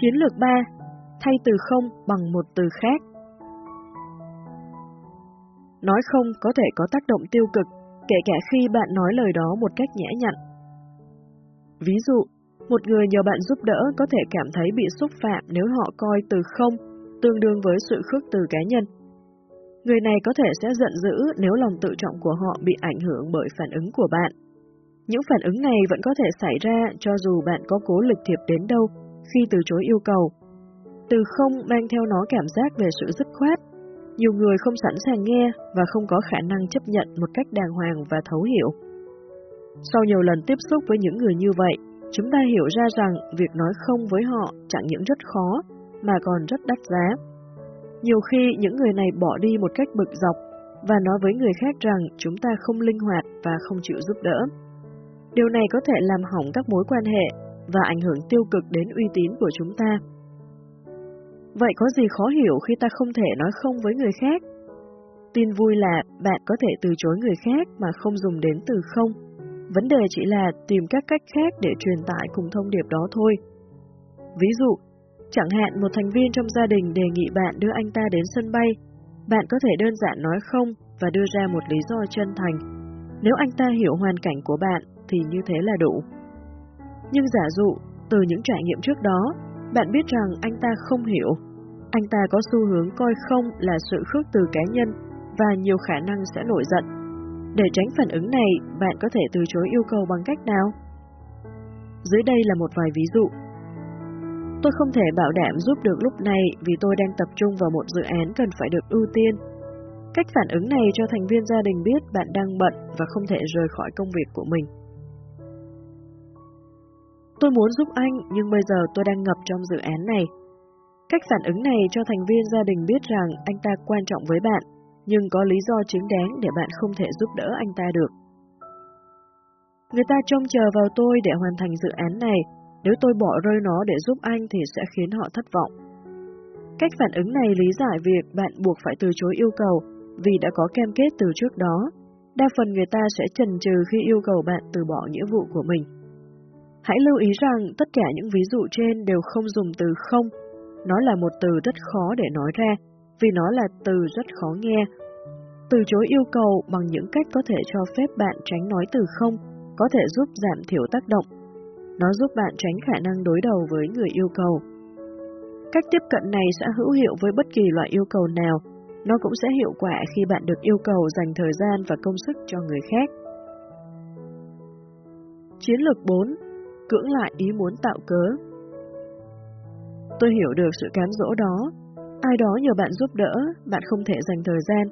Chiến lược 3. Thay từ không bằng một từ khác. Nói không có thể có tác động tiêu cực, kể cả khi bạn nói lời đó một cách nhã nhặn. Ví dụ, một người nhờ bạn giúp đỡ có thể cảm thấy bị xúc phạm nếu họ coi từ không tương đương với sự khước từ cá nhân. Người này có thể sẽ giận dữ nếu lòng tự trọng của họ bị ảnh hưởng bởi phản ứng của bạn. Những phản ứng này vẫn có thể xảy ra cho dù bạn có cố lịch thiệp đến đâu khi từ chối yêu cầu. Từ không mang theo nó cảm giác về sự dứt khoát. Nhiều người không sẵn sàng nghe và không có khả năng chấp nhận một cách đàng hoàng và thấu hiểu. Sau nhiều lần tiếp xúc với những người như vậy, chúng ta hiểu ra rằng việc nói không với họ chẳng những rất khó, mà còn rất đắt giá. Nhiều khi những người này bỏ đi một cách bực dọc và nói với người khác rằng chúng ta không linh hoạt và không chịu giúp đỡ. Điều này có thể làm hỏng các mối quan hệ và ảnh hưởng tiêu cực đến uy tín của chúng ta. Vậy có gì khó hiểu khi ta không thể nói không với người khác? Tin vui là bạn có thể từ chối người khác mà không dùng đến từ không. Vấn đề chỉ là tìm các cách khác để truyền tải cùng thông điệp đó thôi. Ví dụ, chẳng hạn một thành viên trong gia đình đề nghị bạn đưa anh ta đến sân bay, bạn có thể đơn giản nói không và đưa ra một lý do chân thành. Nếu anh ta hiểu hoàn cảnh của bạn thì như thế là đủ. Nhưng giả dụ, từ những trải nghiệm trước đó, bạn biết rằng anh ta không hiểu. Anh ta có xu hướng coi không là sự khước từ cá nhân và nhiều khả năng sẽ nổi giận. Để tránh phản ứng này, bạn có thể từ chối yêu cầu bằng cách nào? Dưới đây là một vài ví dụ. Tôi không thể bảo đảm giúp được lúc này vì tôi đang tập trung vào một dự án cần phải được ưu tiên. Cách phản ứng này cho thành viên gia đình biết bạn đang bận và không thể rời khỏi công việc của mình. Tôi muốn giúp anh nhưng bây giờ tôi đang ngập trong dự án này. Cách phản ứng này cho thành viên gia đình biết rằng anh ta quan trọng với bạn, nhưng có lý do chính đáng để bạn không thể giúp đỡ anh ta được. Người ta trông chờ vào tôi để hoàn thành dự án này, nếu tôi bỏ rơi nó để giúp anh thì sẽ khiến họ thất vọng. Cách phản ứng này lý giải việc bạn buộc phải từ chối yêu cầu vì đã có cam kết từ trước đó. Đa phần người ta sẽ chần chừ khi yêu cầu bạn từ bỏ nghĩa vụ của mình. Hãy lưu ý rằng tất cả những ví dụ trên đều không dùng từ không. Nó là một từ rất khó để nói ra, vì nó là từ rất khó nghe. Từ chối yêu cầu bằng những cách có thể cho phép bạn tránh nói từ không, có thể giúp giảm thiểu tác động. Nó giúp bạn tránh khả năng đối đầu với người yêu cầu. Cách tiếp cận này sẽ hữu hiệu với bất kỳ loại yêu cầu nào. Nó cũng sẽ hiệu quả khi bạn được yêu cầu dành thời gian và công sức cho người khác. Chiến lược 4 cưỡng lại ý muốn tạo cớ. Tôi hiểu được sự cám dỗ đó. Ai đó nhờ bạn giúp đỡ, bạn không thể dành thời gian,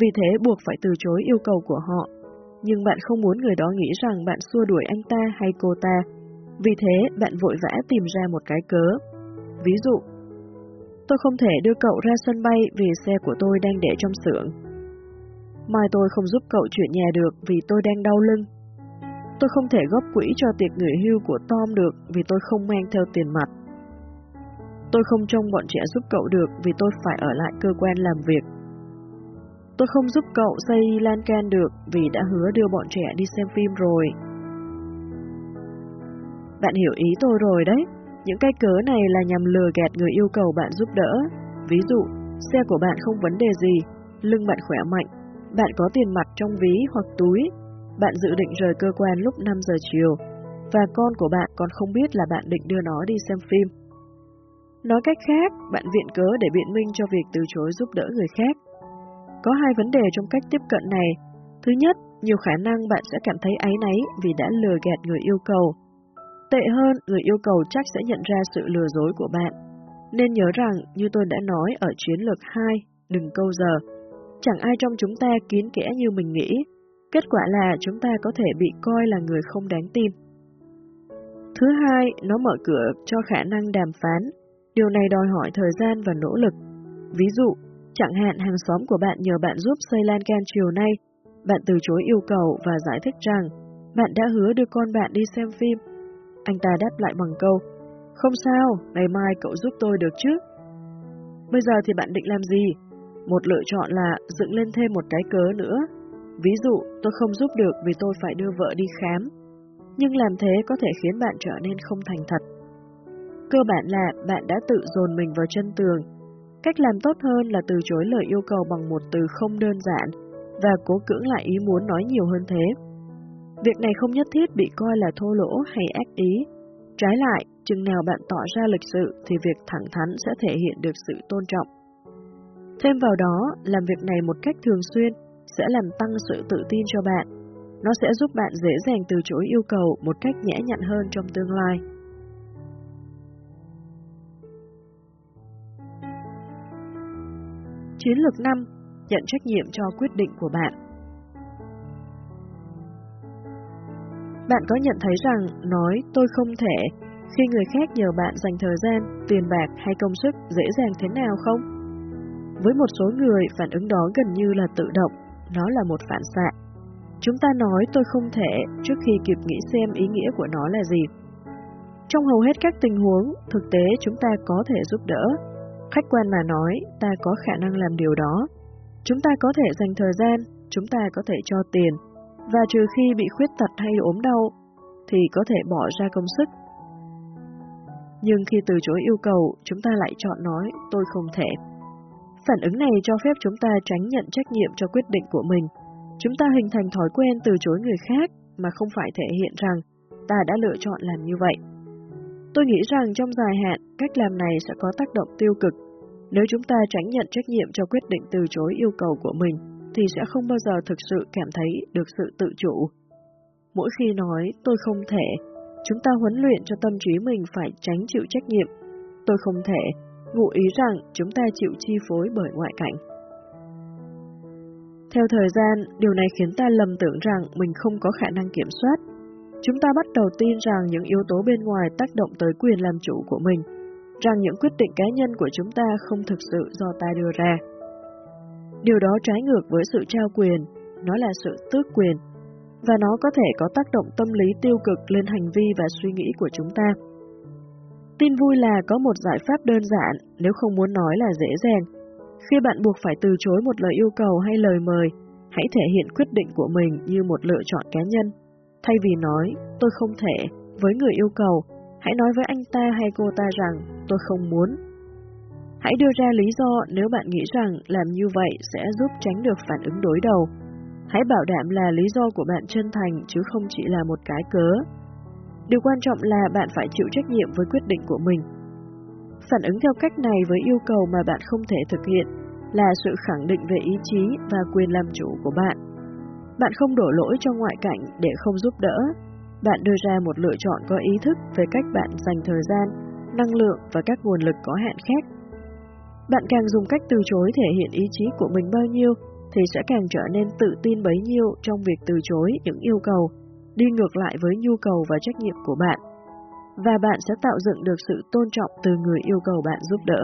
vì thế buộc phải từ chối yêu cầu của họ. Nhưng bạn không muốn người đó nghĩ rằng bạn xua đuổi anh ta hay cô ta, vì thế bạn vội vã tìm ra một cái cớ. Ví dụ, tôi không thể đưa cậu ra sân bay vì xe của tôi đang để trong xưởng. Mai tôi không giúp cậu chuyển nhà được vì tôi đang đau lưng Tôi không thể góp quỹ cho tiệc nghỉ hưu của Tom được vì tôi không mang theo tiền mặt. Tôi không trông bọn trẻ giúp cậu được vì tôi phải ở lại cơ quan làm việc. Tôi không giúp cậu xây lan can được vì đã hứa đưa bọn trẻ đi xem phim rồi. Bạn hiểu ý tôi rồi đấy. Những cái cớ này là nhằm lừa gạt người yêu cầu bạn giúp đỡ. Ví dụ, xe của bạn không vấn đề gì, lưng bạn khỏe mạnh, bạn có tiền mặt trong ví hoặc túi, bạn dự định rời cơ quan lúc 5 giờ chiều, và con của bạn còn không biết là bạn định đưa nó đi xem phim. Nói cách khác, bạn viện cớ để biện minh cho việc từ chối giúp đỡ người khác. Có hai vấn đề trong cách tiếp cận này. Thứ nhất, nhiều khả năng bạn sẽ cảm thấy áy náy vì đã lừa gạt người yêu cầu. Tệ hơn, người yêu cầu chắc sẽ nhận ra sự lừa dối của bạn. Nên nhớ rằng, như tôi đã nói ở chiến lược 2, đừng câu giờ, chẳng ai trong chúng ta kín kẽ như mình nghĩ, Kết quả là chúng ta có thể bị coi là người không đáng tin. Thứ hai, nó mở cửa cho khả năng đàm phán. Điều này đòi hỏi thời gian và nỗ lực. Ví dụ, chẳng hạn hàng xóm của bạn nhờ bạn giúp xây lan can chiều nay, bạn từ chối yêu cầu và giải thích rằng bạn đã hứa đưa con bạn đi xem phim. Anh ta đáp lại bằng câu, không sao, ngày mai cậu giúp tôi được chứ. Bây giờ thì bạn định làm gì? Một lựa chọn là dựng lên thêm một cái cớ nữa Ví dụ, tôi không giúp được vì tôi phải đưa vợ đi khám, nhưng làm thế có thể khiến bạn trở nên không thành thật. Cơ bản là bạn đã tự dồn mình vào chân tường. Cách làm tốt hơn là từ chối lời yêu cầu bằng một từ không đơn giản và cố cưỡng lại ý muốn nói nhiều hơn thế. Việc này không nhất thiết bị coi là thô lỗ hay ác ý. Trái lại, chừng nào bạn tỏ ra lịch sự thì việc thẳng thắn sẽ thể hiện được sự tôn trọng. Thêm vào đó, làm việc này một cách thường xuyên sẽ làm tăng sự tự tin cho bạn. Nó sẽ giúp bạn dễ dàng từ chối yêu cầu một cách nhẹ nhặn hơn trong tương lai. Chiến lược 5. Nhận trách nhiệm cho quyết định của bạn Bạn có nhận thấy rằng nói tôi không thể khi người khác nhờ bạn dành thời gian, tiền bạc hay công sức dễ dàng thế nào không? Với một số người, phản ứng đó gần như là tự động, nó là một phản xạ. Chúng ta nói tôi không thể trước khi kịp nghĩ xem ý nghĩa của nó là gì. Trong hầu hết các tình huống, thực tế chúng ta có thể giúp đỡ. Khách quan mà nói, ta có khả năng làm điều đó. Chúng ta có thể dành thời gian, chúng ta có thể cho tiền, và trừ khi bị khuyết tật hay ốm đau, thì có thể bỏ ra công sức. Nhưng khi từ chối yêu cầu, chúng ta lại chọn nói tôi không thể. Phản ứng này cho phép chúng ta tránh nhận trách nhiệm cho quyết định của mình. Chúng ta hình thành thói quen từ chối người khác mà không phải thể hiện rằng ta đã lựa chọn làm như vậy. Tôi nghĩ rằng trong dài hạn, cách làm này sẽ có tác động tiêu cực. Nếu chúng ta tránh nhận trách nhiệm cho quyết định từ chối yêu cầu của mình, thì sẽ không bao giờ thực sự cảm thấy được sự tự chủ. Mỗi khi nói tôi không thể, chúng ta huấn luyện cho tâm trí mình phải tránh chịu trách nhiệm. Tôi không thể, ngụ ý rằng chúng ta chịu chi phối bởi ngoại cảnh. Theo thời gian, điều này khiến ta lầm tưởng rằng mình không có khả năng kiểm soát. Chúng ta bắt đầu tin rằng những yếu tố bên ngoài tác động tới quyền làm chủ của mình, rằng những quyết định cá nhân của chúng ta không thực sự do ta đưa ra. Điều đó trái ngược với sự trao quyền, nó là sự tước quyền, và nó có thể có tác động tâm lý tiêu cực lên hành vi và suy nghĩ của chúng ta. Tin vui là có một giải pháp đơn giản, nếu không muốn nói là dễ dàng. Khi bạn buộc phải từ chối một lời yêu cầu hay lời mời, hãy thể hiện quyết định của mình như một lựa chọn cá nhân. Thay vì nói, tôi không thể, với người yêu cầu, hãy nói với anh ta hay cô ta rằng, tôi không muốn. Hãy đưa ra lý do nếu bạn nghĩ rằng làm như vậy sẽ giúp tránh được phản ứng đối đầu. Hãy bảo đảm là lý do của bạn chân thành chứ không chỉ là một cái cớ. Điều quan trọng là bạn phải chịu trách nhiệm với quyết định của mình. Phản ứng theo cách này với yêu cầu mà bạn không thể thực hiện là sự khẳng định về ý chí và quyền làm chủ của bạn. Bạn không đổ lỗi cho ngoại cảnh để không giúp đỡ. Bạn đưa ra một lựa chọn có ý thức về cách bạn dành thời gian, năng lượng và các nguồn lực có hạn khác. Bạn càng dùng cách từ chối thể hiện ý chí của mình bao nhiêu thì sẽ càng trở nên tự tin bấy nhiêu trong việc từ chối những yêu cầu, đi ngược lại với nhu cầu và trách nhiệm của bạn. Và bạn sẽ tạo dựng được sự tôn trọng từ người yêu cầu bạn giúp đỡ.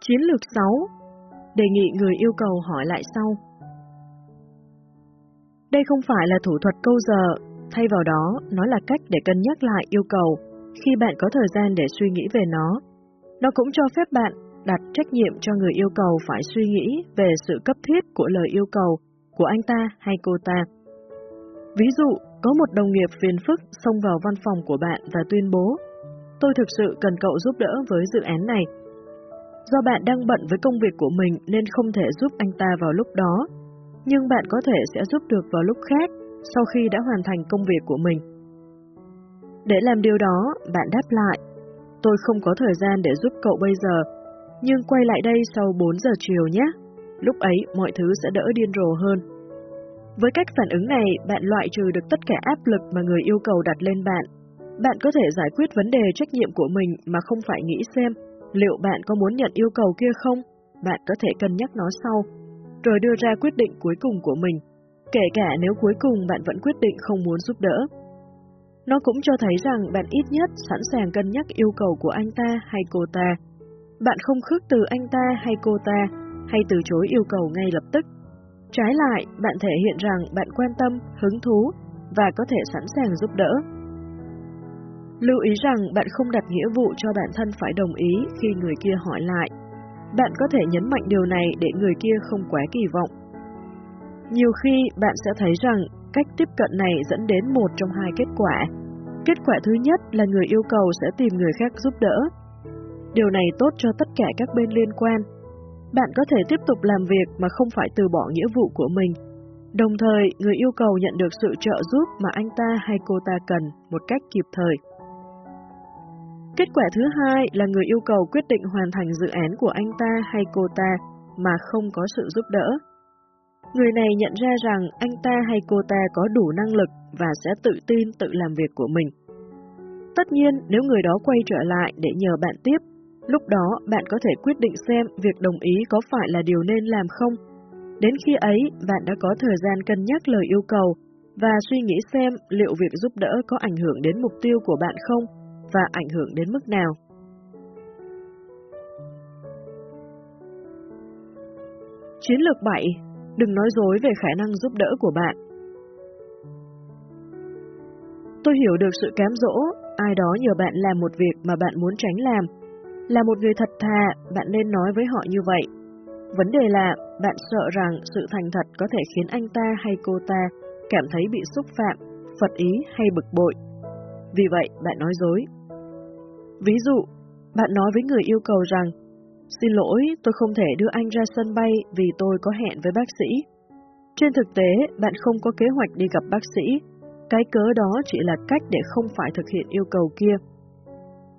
Chiến lược 6. Đề nghị người yêu cầu hỏi lại sau. Đây không phải là thủ thuật câu giờ, thay vào đó, nó là cách để cân nhắc lại yêu cầu khi bạn có thời gian để suy nghĩ về nó. Nó cũng cho phép bạn đặt trách nhiệm cho người yêu cầu phải suy nghĩ về sự cấp thiết của lời yêu cầu của anh ta hay cô ta. Ví dụ, có một đồng nghiệp phiền phức xông vào văn phòng của bạn và tuyên bố Tôi thực sự cần cậu giúp đỡ với dự án này. Do bạn đang bận với công việc của mình nên không thể giúp anh ta vào lúc đó, nhưng bạn có thể sẽ giúp được vào lúc khác sau khi đã hoàn thành công việc của mình. Để làm điều đó, bạn đáp lại, tôi không có thời gian để giúp cậu bây giờ, nhưng quay lại đây sau 4 giờ chiều nhé. Lúc ấy mọi thứ sẽ đỡ điên rồ hơn. Với cách phản ứng này, bạn loại trừ được tất cả áp lực mà người yêu cầu đặt lên bạn. Bạn có thể giải quyết vấn đề trách nhiệm của mình mà không phải nghĩ xem liệu bạn có muốn nhận yêu cầu kia không. Bạn có thể cân nhắc nó sau, rồi đưa ra quyết định cuối cùng của mình, kể cả nếu cuối cùng bạn vẫn quyết định không muốn giúp đỡ. Nó cũng cho thấy rằng bạn ít nhất sẵn sàng cân nhắc yêu cầu của anh ta hay cô ta. Bạn không khước từ anh ta hay cô ta, hay từ chối yêu cầu ngay lập tức. Trái lại, bạn thể hiện rằng bạn quan tâm, hứng thú và có thể sẵn sàng giúp đỡ. Lưu ý rằng bạn không đặt nghĩa vụ cho bản thân phải đồng ý khi người kia hỏi lại. Bạn có thể nhấn mạnh điều này để người kia không quá kỳ vọng. Nhiều khi bạn sẽ thấy rằng cách tiếp cận này dẫn đến một trong hai kết quả. Kết quả thứ nhất là người yêu cầu sẽ tìm người khác giúp đỡ. Điều này tốt cho tất cả các bên liên quan. Bạn có thể tiếp tục làm việc mà không phải từ bỏ nghĩa vụ của mình. Đồng thời, người yêu cầu nhận được sự trợ giúp mà anh ta hay cô ta cần một cách kịp thời. Kết quả thứ hai là người yêu cầu quyết định hoàn thành dự án của anh ta hay cô ta mà không có sự giúp đỡ. Người này nhận ra rằng anh ta hay cô ta có đủ năng lực và sẽ tự tin tự làm việc của mình. Tất nhiên, nếu người đó quay trở lại để nhờ bạn tiếp, lúc đó bạn có thể quyết định xem việc đồng ý có phải là điều nên làm không. Đến khi ấy, bạn đã có thời gian cân nhắc lời yêu cầu và suy nghĩ xem liệu việc giúp đỡ có ảnh hưởng đến mục tiêu của bạn không và ảnh hưởng đến mức nào. Chiến lược 7. Đừng nói dối về khả năng giúp đỡ của bạn. Tôi hiểu được sự cám dỗ, ai đó nhờ bạn làm một việc mà bạn muốn tránh làm. Là một người thật thà, bạn nên nói với họ như vậy. Vấn đề là, bạn sợ rằng sự thành thật có thể khiến anh ta hay cô ta cảm thấy bị xúc phạm, phật ý hay bực bội. Vì vậy, bạn nói dối. Ví dụ, bạn nói với người yêu cầu rằng, Xin lỗi, tôi không thể đưa anh ra sân bay vì tôi có hẹn với bác sĩ. Trên thực tế, bạn không có kế hoạch đi gặp bác sĩ. Cái cớ đó chỉ là cách để không phải thực hiện yêu cầu kia.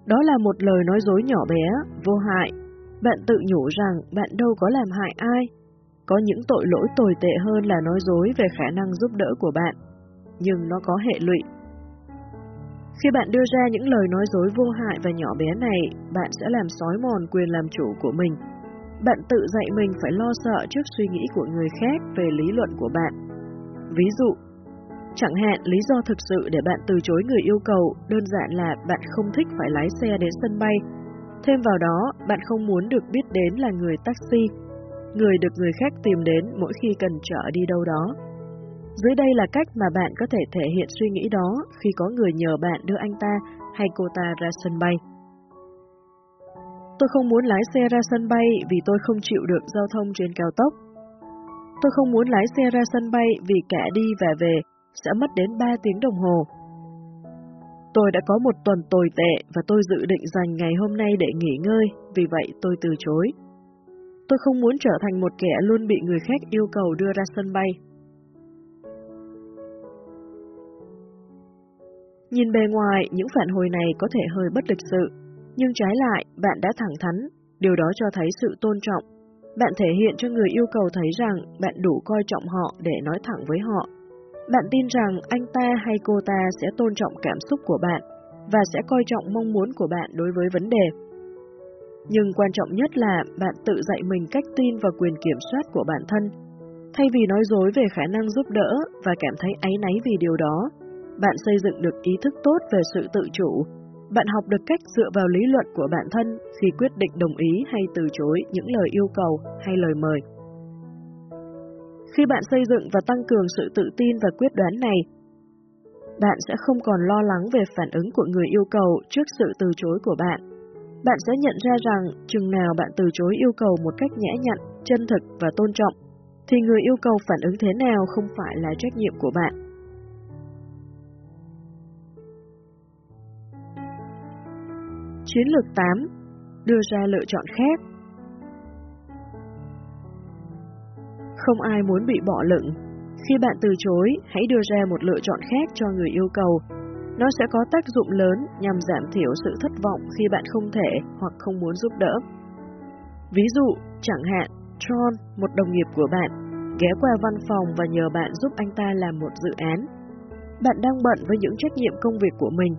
Đó là một lời nói dối nhỏ bé, vô hại. Bạn tự nhủ rằng bạn đâu có làm hại ai. Có những tội lỗi tồi tệ hơn là nói dối về khả năng giúp đỡ của bạn. Nhưng nó có hệ lụy khi bạn đưa ra những lời nói dối vô hại và nhỏ bé này, bạn sẽ làm sói mòn quyền làm chủ của mình. Bạn tự dạy mình phải lo sợ trước suy nghĩ của người khác về lý luận của bạn. Ví dụ, chẳng hạn lý do thực sự để bạn từ chối người yêu cầu đơn giản là bạn không thích phải lái xe đến sân bay. Thêm vào đó, bạn không muốn được biết đến là người taxi, người được người khác tìm đến mỗi khi cần chở đi đâu đó. Dưới đây là cách mà bạn có thể thể hiện suy nghĩ đó khi có người nhờ bạn đưa anh ta hay cô ta ra sân bay. Tôi không muốn lái xe ra sân bay vì tôi không chịu được giao thông trên cao tốc. Tôi không muốn lái xe ra sân bay vì cả đi và về sẽ mất đến 3 tiếng đồng hồ. Tôi đã có một tuần tồi tệ và tôi dự định dành ngày hôm nay để nghỉ ngơi, vì vậy tôi từ chối. Tôi không muốn trở thành một kẻ luôn bị người khác yêu cầu đưa ra sân bay. Nhìn bề ngoài, những phản hồi này có thể hơi bất lịch sự, nhưng trái lại, bạn đã thẳng thắn, điều đó cho thấy sự tôn trọng. Bạn thể hiện cho người yêu cầu thấy rằng bạn đủ coi trọng họ để nói thẳng với họ. Bạn tin rằng anh ta hay cô ta sẽ tôn trọng cảm xúc của bạn và sẽ coi trọng mong muốn của bạn đối với vấn đề. Nhưng quan trọng nhất là bạn tự dạy mình cách tin vào quyền kiểm soát của bản thân. Thay vì nói dối về khả năng giúp đỡ và cảm thấy áy náy vì điều đó, bạn xây dựng được ý thức tốt về sự tự chủ. Bạn học được cách dựa vào lý luận của bản thân khi quyết định đồng ý hay từ chối những lời yêu cầu hay lời mời. Khi bạn xây dựng và tăng cường sự tự tin và quyết đoán này, bạn sẽ không còn lo lắng về phản ứng của người yêu cầu trước sự từ chối của bạn. Bạn sẽ nhận ra rằng chừng nào bạn từ chối yêu cầu một cách nhã nhặn, chân thực và tôn trọng, thì người yêu cầu phản ứng thế nào không phải là trách nhiệm của bạn. Chiến lược 8. Đưa ra lựa chọn khác Không ai muốn bị bỏ lựng. Khi bạn từ chối, hãy đưa ra một lựa chọn khác cho người yêu cầu. Nó sẽ có tác dụng lớn nhằm giảm thiểu sự thất vọng khi bạn không thể hoặc không muốn giúp đỡ. Ví dụ, chẳng hạn, John, một đồng nghiệp của bạn, ghé qua văn phòng và nhờ bạn giúp anh ta làm một dự án. Bạn đang bận với những trách nhiệm công việc của mình,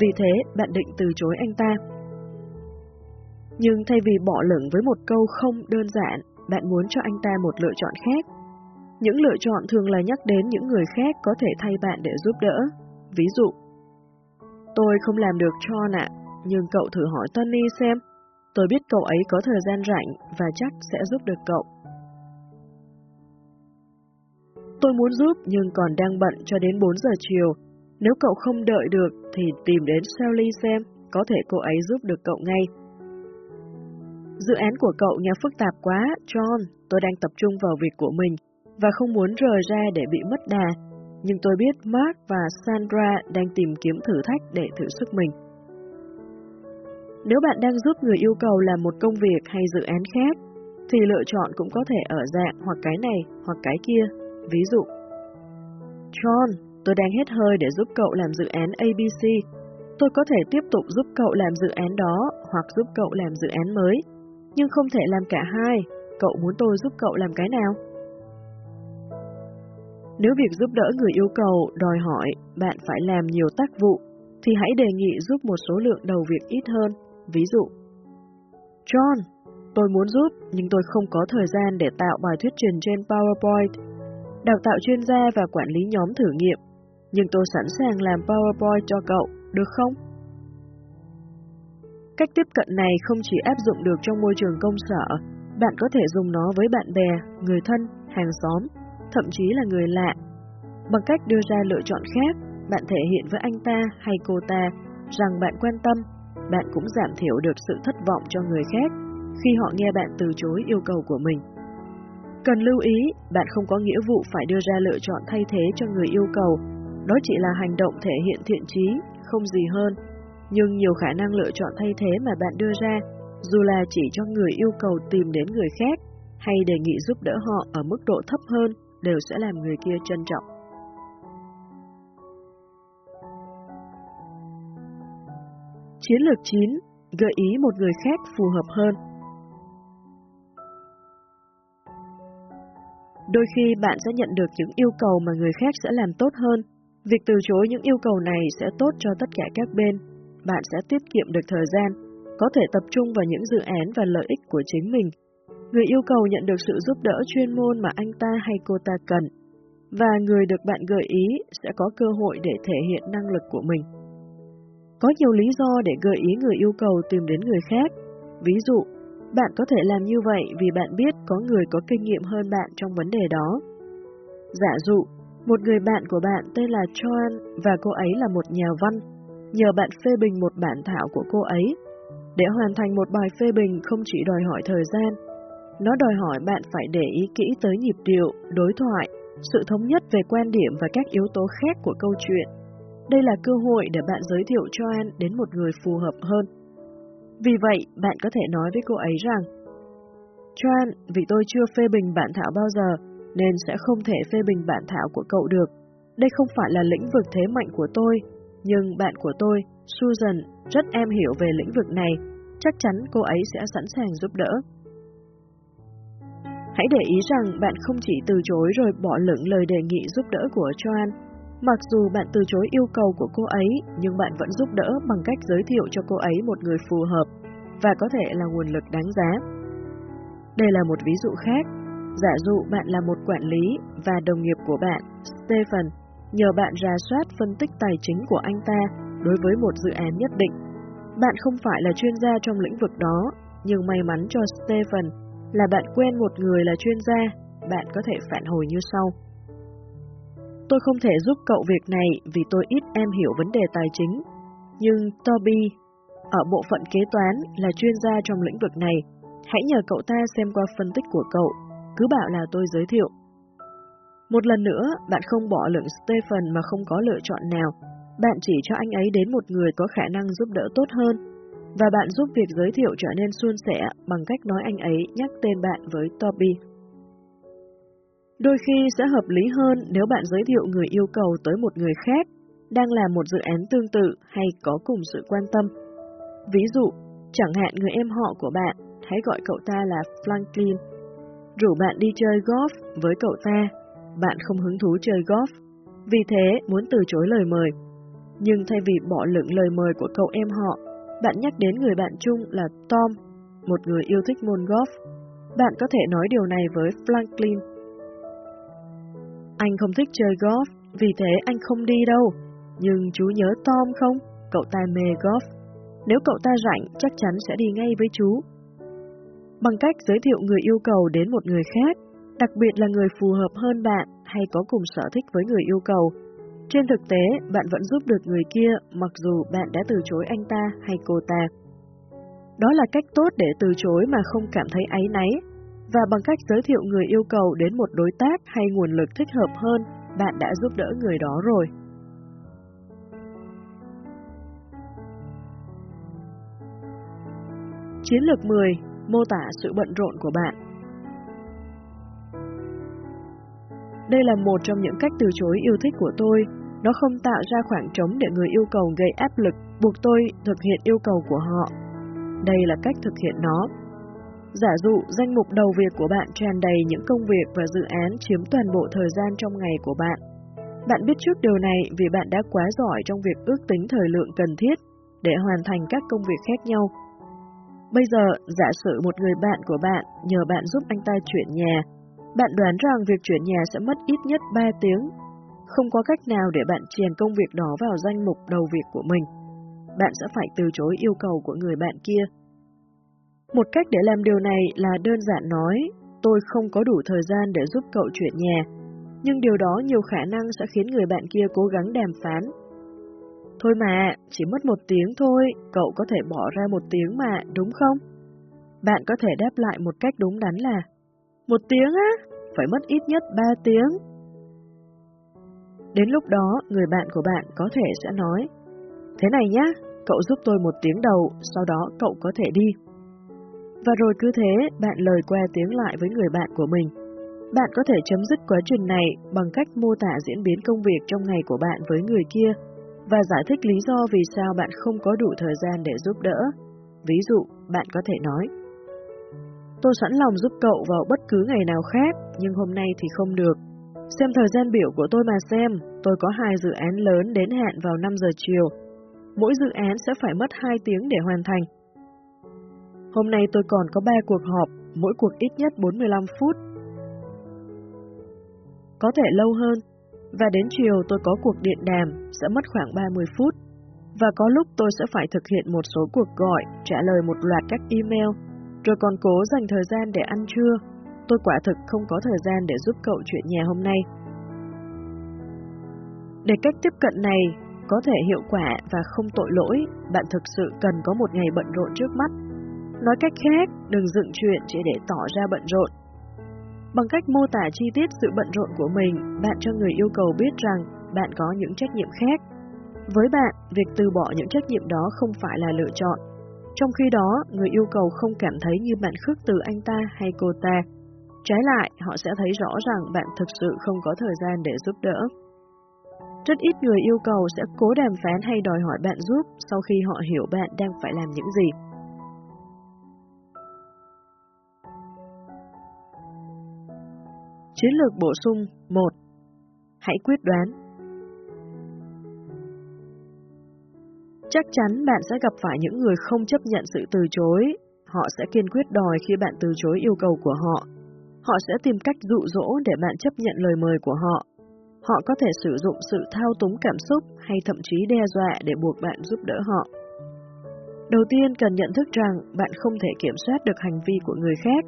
vì thế bạn định từ chối anh ta. Nhưng thay vì bỏ lửng với một câu không đơn giản, bạn muốn cho anh ta một lựa chọn khác. Những lựa chọn thường là nhắc đến những người khác có thể thay bạn để giúp đỡ. Ví dụ, tôi không làm được John ạ, nhưng cậu thử hỏi Tony xem. Tôi biết cậu ấy có thời gian rảnh và chắc sẽ giúp được cậu. Tôi muốn giúp nhưng còn đang bận cho đến 4 giờ chiều. Nếu cậu không đợi được thì tìm đến Sally xem, có thể cô ấy giúp được cậu ngay. Dự án của cậu nghe phức tạp quá, John, tôi đang tập trung vào việc của mình. và không muốn rời ra để bị mất đà, nhưng tôi biết Mark và Sandra đang tìm kiếm thử thách để thử sức mình. Nếu bạn đang giúp người yêu cầu làm một công việc hay dự án khác, thì lựa chọn cũng có thể ở dạng hoặc cái này hoặc cái kia. Ví dụ, John, tôi đang hết hơi để giúp cậu làm dự án ABC. Tôi có thể tiếp tục giúp cậu làm dự án đó hoặc giúp cậu làm dự án mới, nhưng không thể làm cả hai. Cậu muốn tôi giúp cậu làm cái nào? Nếu việc giúp đỡ người yêu cầu đòi hỏi bạn phải làm nhiều tác vụ, thì hãy đề nghị giúp một số lượng đầu việc ít hơn. Ví dụ, John, tôi muốn giúp nhưng tôi không có thời gian để tạo bài thuyết trình trên PowerPoint, đào tạo chuyên gia và quản lý nhóm thử nghiệm, nhưng tôi sẵn sàng làm PowerPoint cho cậu, được không? Cách tiếp cận này không chỉ áp dụng được trong môi trường công sở, bạn có thể dùng nó với bạn bè, người thân, hàng xóm, thậm chí là người lạ. Bằng cách đưa ra lựa chọn khác, bạn thể hiện với anh ta hay cô ta rằng bạn quan tâm bạn cũng giảm thiểu được sự thất vọng cho người khác khi họ nghe bạn từ chối yêu cầu của mình. Cần lưu ý, bạn không có nghĩa vụ phải đưa ra lựa chọn thay thế cho người yêu cầu, đó chỉ là hành động thể hiện thiện trí, không gì hơn. Nhưng nhiều khả năng lựa chọn thay thế mà bạn đưa ra, dù là chỉ cho người yêu cầu tìm đến người khác, hay đề nghị giúp đỡ họ ở mức độ thấp hơn, đều sẽ làm người kia trân trọng. Chiến lược 9. Gợi ý một người khác phù hợp hơn. Đôi khi bạn sẽ nhận được những yêu cầu mà người khác sẽ làm tốt hơn. Việc từ chối những yêu cầu này sẽ tốt cho tất cả các bên. Bạn sẽ tiết kiệm được thời gian, có thể tập trung vào những dự án và lợi ích của chính mình. Người yêu cầu nhận được sự giúp đỡ chuyên môn mà anh ta hay cô ta cần, và người được bạn gợi ý sẽ có cơ hội để thể hiện năng lực của mình. Có nhiều lý do để gợi ý người yêu cầu tìm đến người khác. Ví dụ, bạn có thể làm như vậy vì bạn biết có người có kinh nghiệm hơn bạn trong vấn đề đó. Giả dụ, một người bạn của bạn tên là Joan và cô ấy là một nhà văn, nhờ bạn phê bình một bản thảo của cô ấy. Để hoàn thành một bài phê bình không chỉ đòi hỏi thời gian, nó đòi hỏi bạn phải để ý kỹ tới nhịp điệu, đối thoại, sự thống nhất về quan điểm và các yếu tố khác của câu chuyện đây là cơ hội để bạn giới thiệu cho An đến một người phù hợp hơn. Vì vậy, bạn có thể nói với cô ấy rằng Joan, vì tôi chưa phê bình bản thảo bao giờ, nên sẽ không thể phê bình bản thảo của cậu được. Đây không phải là lĩnh vực thế mạnh của tôi, nhưng bạn của tôi, Susan, rất em hiểu về lĩnh vực này, chắc chắn cô ấy sẽ sẵn sàng giúp đỡ. Hãy để ý rằng bạn không chỉ từ chối rồi bỏ lửng lời đề nghị giúp đỡ của Joan, Mặc dù bạn từ chối yêu cầu của cô ấy, nhưng bạn vẫn giúp đỡ bằng cách giới thiệu cho cô ấy một người phù hợp và có thể là nguồn lực đáng giá. Đây là một ví dụ khác. Giả dụ bạn là một quản lý và đồng nghiệp của bạn, Stephen, nhờ bạn ra soát phân tích tài chính của anh ta đối với một dự án nhất định. Bạn không phải là chuyên gia trong lĩnh vực đó, nhưng may mắn cho Stephen là bạn quen một người là chuyên gia, bạn có thể phản hồi như sau. Tôi không thể giúp cậu việc này vì tôi ít em hiểu vấn đề tài chính. Nhưng Toby, ở bộ phận kế toán, là chuyên gia trong lĩnh vực này. Hãy nhờ cậu ta xem qua phân tích của cậu, cứ bảo là tôi giới thiệu. Một lần nữa, bạn không bỏ lượng Stephen mà không có lựa chọn nào. Bạn chỉ cho anh ấy đến một người có khả năng giúp đỡ tốt hơn, và bạn giúp việc giới thiệu trở nên suôn sẻ bằng cách nói anh ấy nhắc tên bạn với Toby. Đôi khi sẽ hợp lý hơn nếu bạn giới thiệu người yêu cầu tới một người khác đang làm một dự án tương tự hay có cùng sự quan tâm. Ví dụ, chẳng hạn người em họ của bạn, hãy gọi cậu ta là Franklin. Rủ bạn đi chơi golf với cậu ta, bạn không hứng thú chơi golf, vì thế muốn từ chối lời mời. Nhưng thay vì bỏ lửng lời mời của cậu em họ, bạn nhắc đến người bạn chung là Tom, một người yêu thích môn golf. Bạn có thể nói điều này với Franklin anh không thích chơi golf, vì thế anh không đi đâu. Nhưng chú nhớ Tom không? Cậu ta mê golf. Nếu cậu ta rảnh, chắc chắn sẽ đi ngay với chú. Bằng cách giới thiệu người yêu cầu đến một người khác, đặc biệt là người phù hợp hơn bạn hay có cùng sở thích với người yêu cầu. Trên thực tế, bạn vẫn giúp được người kia mặc dù bạn đã từ chối anh ta hay cô ta. Đó là cách tốt để từ chối mà không cảm thấy áy náy, và bằng cách giới thiệu người yêu cầu đến một đối tác hay nguồn lực thích hợp hơn, bạn đã giúp đỡ người đó rồi. Chiến lược 10. Mô tả sự bận rộn của bạn Đây là một trong những cách từ chối yêu thích của tôi. Nó không tạo ra khoảng trống để người yêu cầu gây áp lực, buộc tôi thực hiện yêu cầu của họ. Đây là cách thực hiện nó. Giả dụ danh mục đầu việc của bạn tràn đầy những công việc và dự án chiếm toàn bộ thời gian trong ngày của bạn. Bạn biết trước điều này vì bạn đã quá giỏi trong việc ước tính thời lượng cần thiết để hoàn thành các công việc khác nhau. Bây giờ, giả sử một người bạn của bạn nhờ bạn giúp anh ta chuyển nhà, bạn đoán rằng việc chuyển nhà sẽ mất ít nhất 3 tiếng. Không có cách nào để bạn chèn công việc đó vào danh mục đầu việc của mình. Bạn sẽ phải từ chối yêu cầu của người bạn kia một cách để làm điều này là đơn giản nói, tôi không có đủ thời gian để giúp cậu chuyển nhà, nhưng điều đó nhiều khả năng sẽ khiến người bạn kia cố gắng đàm phán. Thôi mà, chỉ mất một tiếng thôi, cậu có thể bỏ ra một tiếng mà, đúng không? Bạn có thể đáp lại một cách đúng đắn là một tiếng á? Phải mất ít nhất ba tiếng. Đến lúc đó, người bạn của bạn có thể sẽ nói Thế này nhá, cậu giúp tôi một tiếng đầu, sau đó cậu có thể đi. Và rồi cứ thế, bạn lời qua tiếng lại với người bạn của mình. Bạn có thể chấm dứt quá trình này bằng cách mô tả diễn biến công việc trong ngày của bạn với người kia và giải thích lý do vì sao bạn không có đủ thời gian để giúp đỡ. Ví dụ, bạn có thể nói Tôi sẵn lòng giúp cậu vào bất cứ ngày nào khác, nhưng hôm nay thì không được. Xem thời gian biểu của tôi mà xem, tôi có hai dự án lớn đến hạn vào 5 giờ chiều. Mỗi dự án sẽ phải mất 2 tiếng để hoàn thành. Hôm nay tôi còn có 3 cuộc họp, mỗi cuộc ít nhất 45 phút. Có thể lâu hơn, và đến chiều tôi có cuộc điện đàm, sẽ mất khoảng 30 phút. Và có lúc tôi sẽ phải thực hiện một số cuộc gọi, trả lời một loạt các email, rồi còn cố dành thời gian để ăn trưa. Tôi quả thực không có thời gian để giúp cậu chuyện nhà hôm nay. Để cách tiếp cận này có thể hiệu quả và không tội lỗi, bạn thực sự cần có một ngày bận rộn trước mắt Nói cách khác, đừng dựng chuyện chỉ để tỏ ra bận rộn. Bằng cách mô tả chi tiết sự bận rộn của mình, bạn cho người yêu cầu biết rằng bạn có những trách nhiệm khác. Với bạn, việc từ bỏ những trách nhiệm đó không phải là lựa chọn. Trong khi đó, người yêu cầu không cảm thấy như bạn khước từ anh ta hay cô ta. Trái lại, họ sẽ thấy rõ rằng bạn thực sự không có thời gian để giúp đỡ. Rất ít người yêu cầu sẽ cố đàm phán hay đòi hỏi bạn giúp sau khi họ hiểu bạn đang phải làm những gì. Chiến lược bổ sung 1. Hãy quyết đoán Chắc chắn bạn sẽ gặp phải những người không chấp nhận sự từ chối. Họ sẽ kiên quyết đòi khi bạn từ chối yêu cầu của họ. Họ sẽ tìm cách dụ dỗ để bạn chấp nhận lời mời của họ. Họ có thể sử dụng sự thao túng cảm xúc hay thậm chí đe dọa để buộc bạn giúp đỡ họ. Đầu tiên cần nhận thức rằng bạn không thể kiểm soát được hành vi của người khác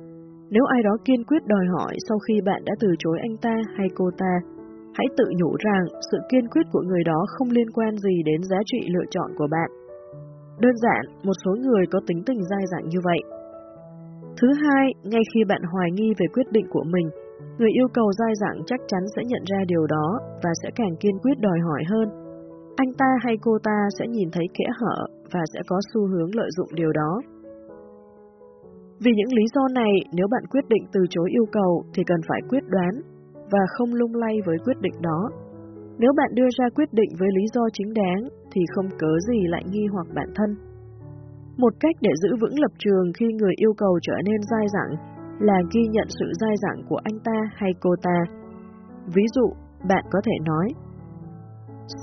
nếu ai đó kiên quyết đòi hỏi sau khi bạn đã từ chối anh ta hay cô ta, hãy tự nhủ rằng sự kiên quyết của người đó không liên quan gì đến giá trị lựa chọn của bạn. Đơn giản, một số người có tính tình dai dẳng như vậy. Thứ hai, ngay khi bạn hoài nghi về quyết định của mình, người yêu cầu dai dẳng chắc chắn sẽ nhận ra điều đó và sẽ càng kiên quyết đòi hỏi hơn. Anh ta hay cô ta sẽ nhìn thấy kẽ hở và sẽ có xu hướng lợi dụng điều đó. Vì những lý do này, nếu bạn quyết định từ chối yêu cầu thì cần phải quyết đoán và không lung lay với quyết định đó. Nếu bạn đưa ra quyết định với lý do chính đáng thì không cớ gì lại nghi hoặc bản thân. Một cách để giữ vững lập trường khi người yêu cầu trở nên dai dẳng là ghi nhận sự dai dẳng của anh ta hay cô ta. Ví dụ, bạn có thể nói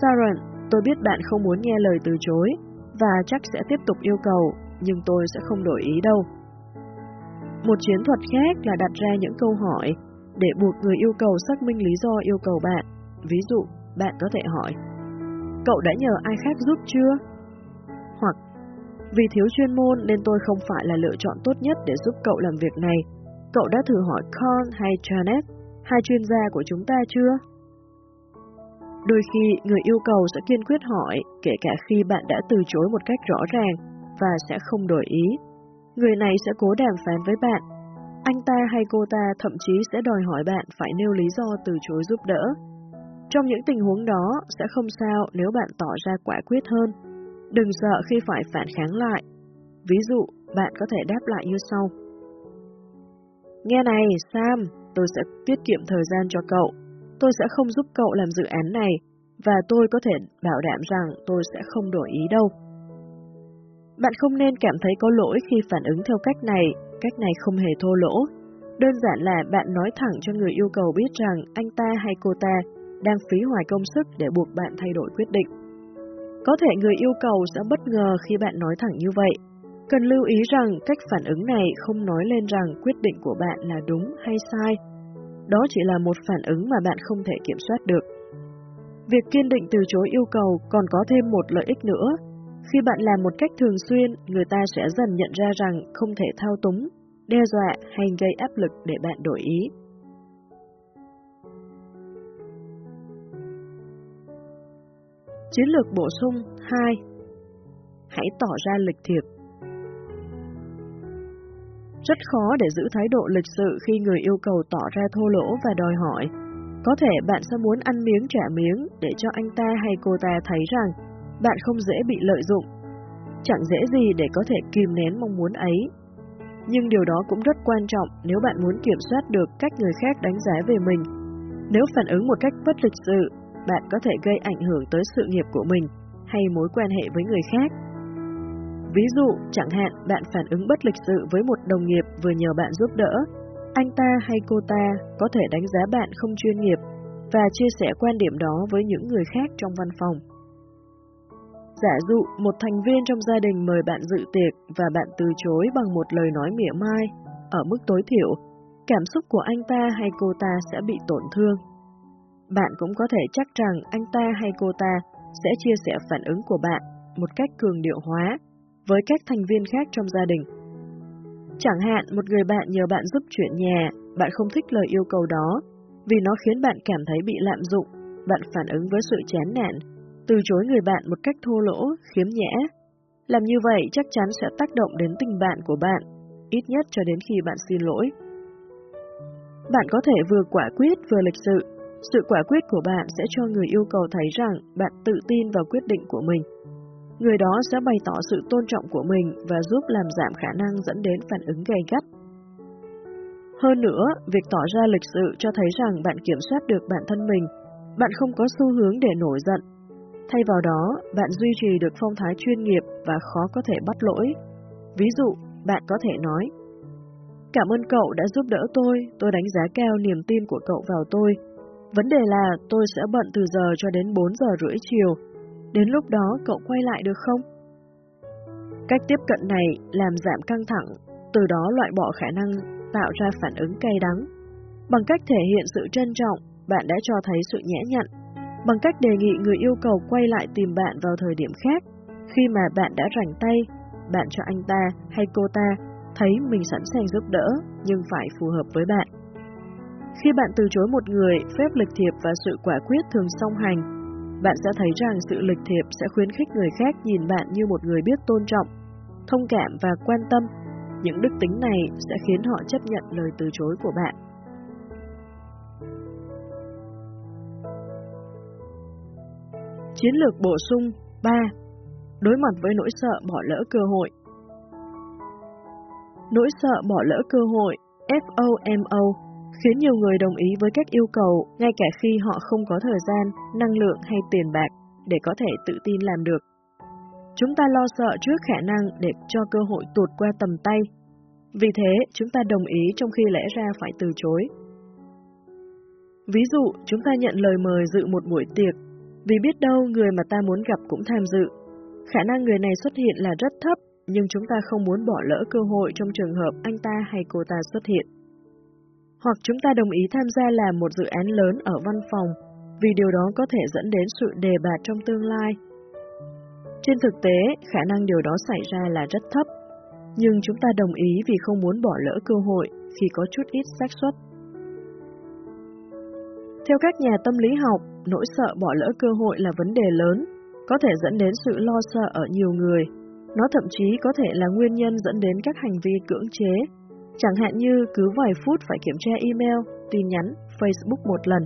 Sharon, tôi biết bạn không muốn nghe lời từ chối và chắc sẽ tiếp tục yêu cầu, nhưng tôi sẽ không đổi ý đâu. Một chiến thuật khác là đặt ra những câu hỏi để buộc người yêu cầu xác minh lý do yêu cầu bạn. Ví dụ, bạn có thể hỏi Cậu đã nhờ ai khác giúp chưa? Hoặc Vì thiếu chuyên môn nên tôi không phải là lựa chọn tốt nhất để giúp cậu làm việc này. Cậu đã thử hỏi Con hay Janet, hai chuyên gia của chúng ta chưa? Đôi khi, người yêu cầu sẽ kiên quyết hỏi, kể cả khi bạn đã từ chối một cách rõ ràng và sẽ không đổi ý người này sẽ cố đàm phán với bạn anh ta hay cô ta thậm chí sẽ đòi hỏi bạn phải nêu lý do từ chối giúp đỡ. Trong những tình huống đó sẽ không sao nếu bạn tỏ ra quả quyết hơn. Đừng sợ khi phải phản kháng lại. Ví dụ, bạn có thể đáp lại như sau. Nghe này, Sam, tôi sẽ tiết kiệm thời gian cho cậu. Tôi sẽ không giúp cậu làm dự án này, và tôi có thể bảo đảm rằng tôi sẽ không đổi ý đâu. Bạn không nên cảm thấy có lỗi khi phản ứng theo cách này, cách này không hề thô lỗ. Đơn giản là bạn nói thẳng cho người yêu cầu biết rằng anh ta hay cô ta đang phí hoài công sức để buộc bạn thay đổi quyết định. Có thể người yêu cầu sẽ bất ngờ khi bạn nói thẳng như vậy. Cần lưu ý rằng cách phản ứng này không nói lên rằng quyết định của bạn là đúng hay sai. Đó chỉ là một phản ứng mà bạn không thể kiểm soát được. Việc kiên định từ chối yêu cầu còn có thêm một lợi ích nữa. Khi bạn làm một cách thường xuyên, người ta sẽ dần nhận ra rằng không thể thao túng, đe dọa hay gây áp lực để bạn đổi ý. Chiến lược bổ sung 2 Hãy tỏ ra lịch thiệp Rất khó để giữ thái độ lịch sự khi người yêu cầu tỏ ra thô lỗ và đòi hỏi. Có thể bạn sẽ muốn ăn miếng trả miếng để cho anh ta hay cô ta thấy rằng bạn không dễ bị lợi dụng. Chẳng dễ gì để có thể kìm nén mong muốn ấy. Nhưng điều đó cũng rất quan trọng nếu bạn muốn kiểm soát được cách người khác đánh giá về mình. Nếu phản ứng một cách bất lịch sự, bạn có thể gây ảnh hưởng tới sự nghiệp của mình hay mối quan hệ với người khác. Ví dụ, chẳng hạn bạn phản ứng bất lịch sự với một đồng nghiệp vừa nhờ bạn giúp đỡ, anh ta hay cô ta có thể đánh giá bạn không chuyên nghiệp và chia sẻ quan điểm đó với những người khác trong văn phòng. Giả dụ, một thành viên trong gia đình mời bạn dự tiệc và bạn từ chối bằng một lời nói mỉa mai, ở mức tối thiểu, cảm xúc của anh ta hay cô ta sẽ bị tổn thương. Bạn cũng có thể chắc rằng anh ta hay cô ta sẽ chia sẻ phản ứng của bạn một cách cường điệu hóa với các thành viên khác trong gia đình. Chẳng hạn một người bạn nhờ bạn giúp chuyện nhà, bạn không thích lời yêu cầu đó vì nó khiến bạn cảm thấy bị lạm dụng, bạn phản ứng với sự chán nản, từ chối người bạn một cách thô lỗ, khiếm nhẽ, Làm như vậy chắc chắn sẽ tác động đến tình bạn của bạn, ít nhất cho đến khi bạn xin lỗi. Bạn có thể vừa quả quyết vừa lịch sự. Sự quả quyết của bạn sẽ cho người yêu cầu thấy rằng bạn tự tin vào quyết định của mình người đó sẽ bày tỏ sự tôn trọng của mình và giúp làm giảm khả năng dẫn đến phản ứng gay gắt. Hơn nữa, việc tỏ ra lịch sự cho thấy rằng bạn kiểm soát được bản thân mình, bạn không có xu hướng để nổi giận. Thay vào đó, bạn duy trì được phong thái chuyên nghiệp và khó có thể bắt lỗi. Ví dụ, bạn có thể nói, Cảm ơn cậu đã giúp đỡ tôi, tôi đánh giá cao niềm tin của cậu vào tôi. Vấn đề là tôi sẽ bận từ giờ cho đến 4 giờ rưỡi chiều, Đến lúc đó cậu quay lại được không? Cách tiếp cận này làm giảm căng thẳng, từ đó loại bỏ khả năng tạo ra phản ứng cay đắng. Bằng cách thể hiện sự trân trọng, bạn đã cho thấy sự nhã nhặn. Bằng cách đề nghị người yêu cầu quay lại tìm bạn vào thời điểm khác, khi mà bạn đã rảnh tay, bạn cho anh ta hay cô ta thấy mình sẵn sàng giúp đỡ nhưng phải phù hợp với bạn. Khi bạn từ chối một người, phép lịch thiệp và sự quả quyết thường song hành bạn sẽ thấy rằng sự lịch thiệp sẽ khuyến khích người khác nhìn bạn như một người biết tôn trọng, thông cảm và quan tâm. Những đức tính này sẽ khiến họ chấp nhận lời từ chối của bạn. Chiến lược bổ sung 3. Đối mặt với nỗi sợ bỏ lỡ cơ hội Nỗi sợ bỏ lỡ cơ hội FOMO khiến nhiều người đồng ý với các yêu cầu ngay cả khi họ không có thời gian, năng lượng hay tiền bạc để có thể tự tin làm được. Chúng ta lo sợ trước khả năng để cho cơ hội tuột qua tầm tay. Vì thế, chúng ta đồng ý trong khi lẽ ra phải từ chối. Ví dụ, chúng ta nhận lời mời dự một buổi tiệc, vì biết đâu người mà ta muốn gặp cũng tham dự. Khả năng người này xuất hiện là rất thấp, nhưng chúng ta không muốn bỏ lỡ cơ hội trong trường hợp anh ta hay cô ta xuất hiện hoặc chúng ta đồng ý tham gia làm một dự án lớn ở văn phòng vì điều đó có thể dẫn đến sự đề bạt trong tương lai. Trên thực tế, khả năng điều đó xảy ra là rất thấp, nhưng chúng ta đồng ý vì không muốn bỏ lỡ cơ hội khi có chút ít xác suất. Theo các nhà tâm lý học, nỗi sợ bỏ lỡ cơ hội là vấn đề lớn, có thể dẫn đến sự lo sợ ở nhiều người. Nó thậm chí có thể là nguyên nhân dẫn đến các hành vi cưỡng chế Chẳng hạn như cứ vài phút phải kiểm tra email, tin nhắn, Facebook một lần.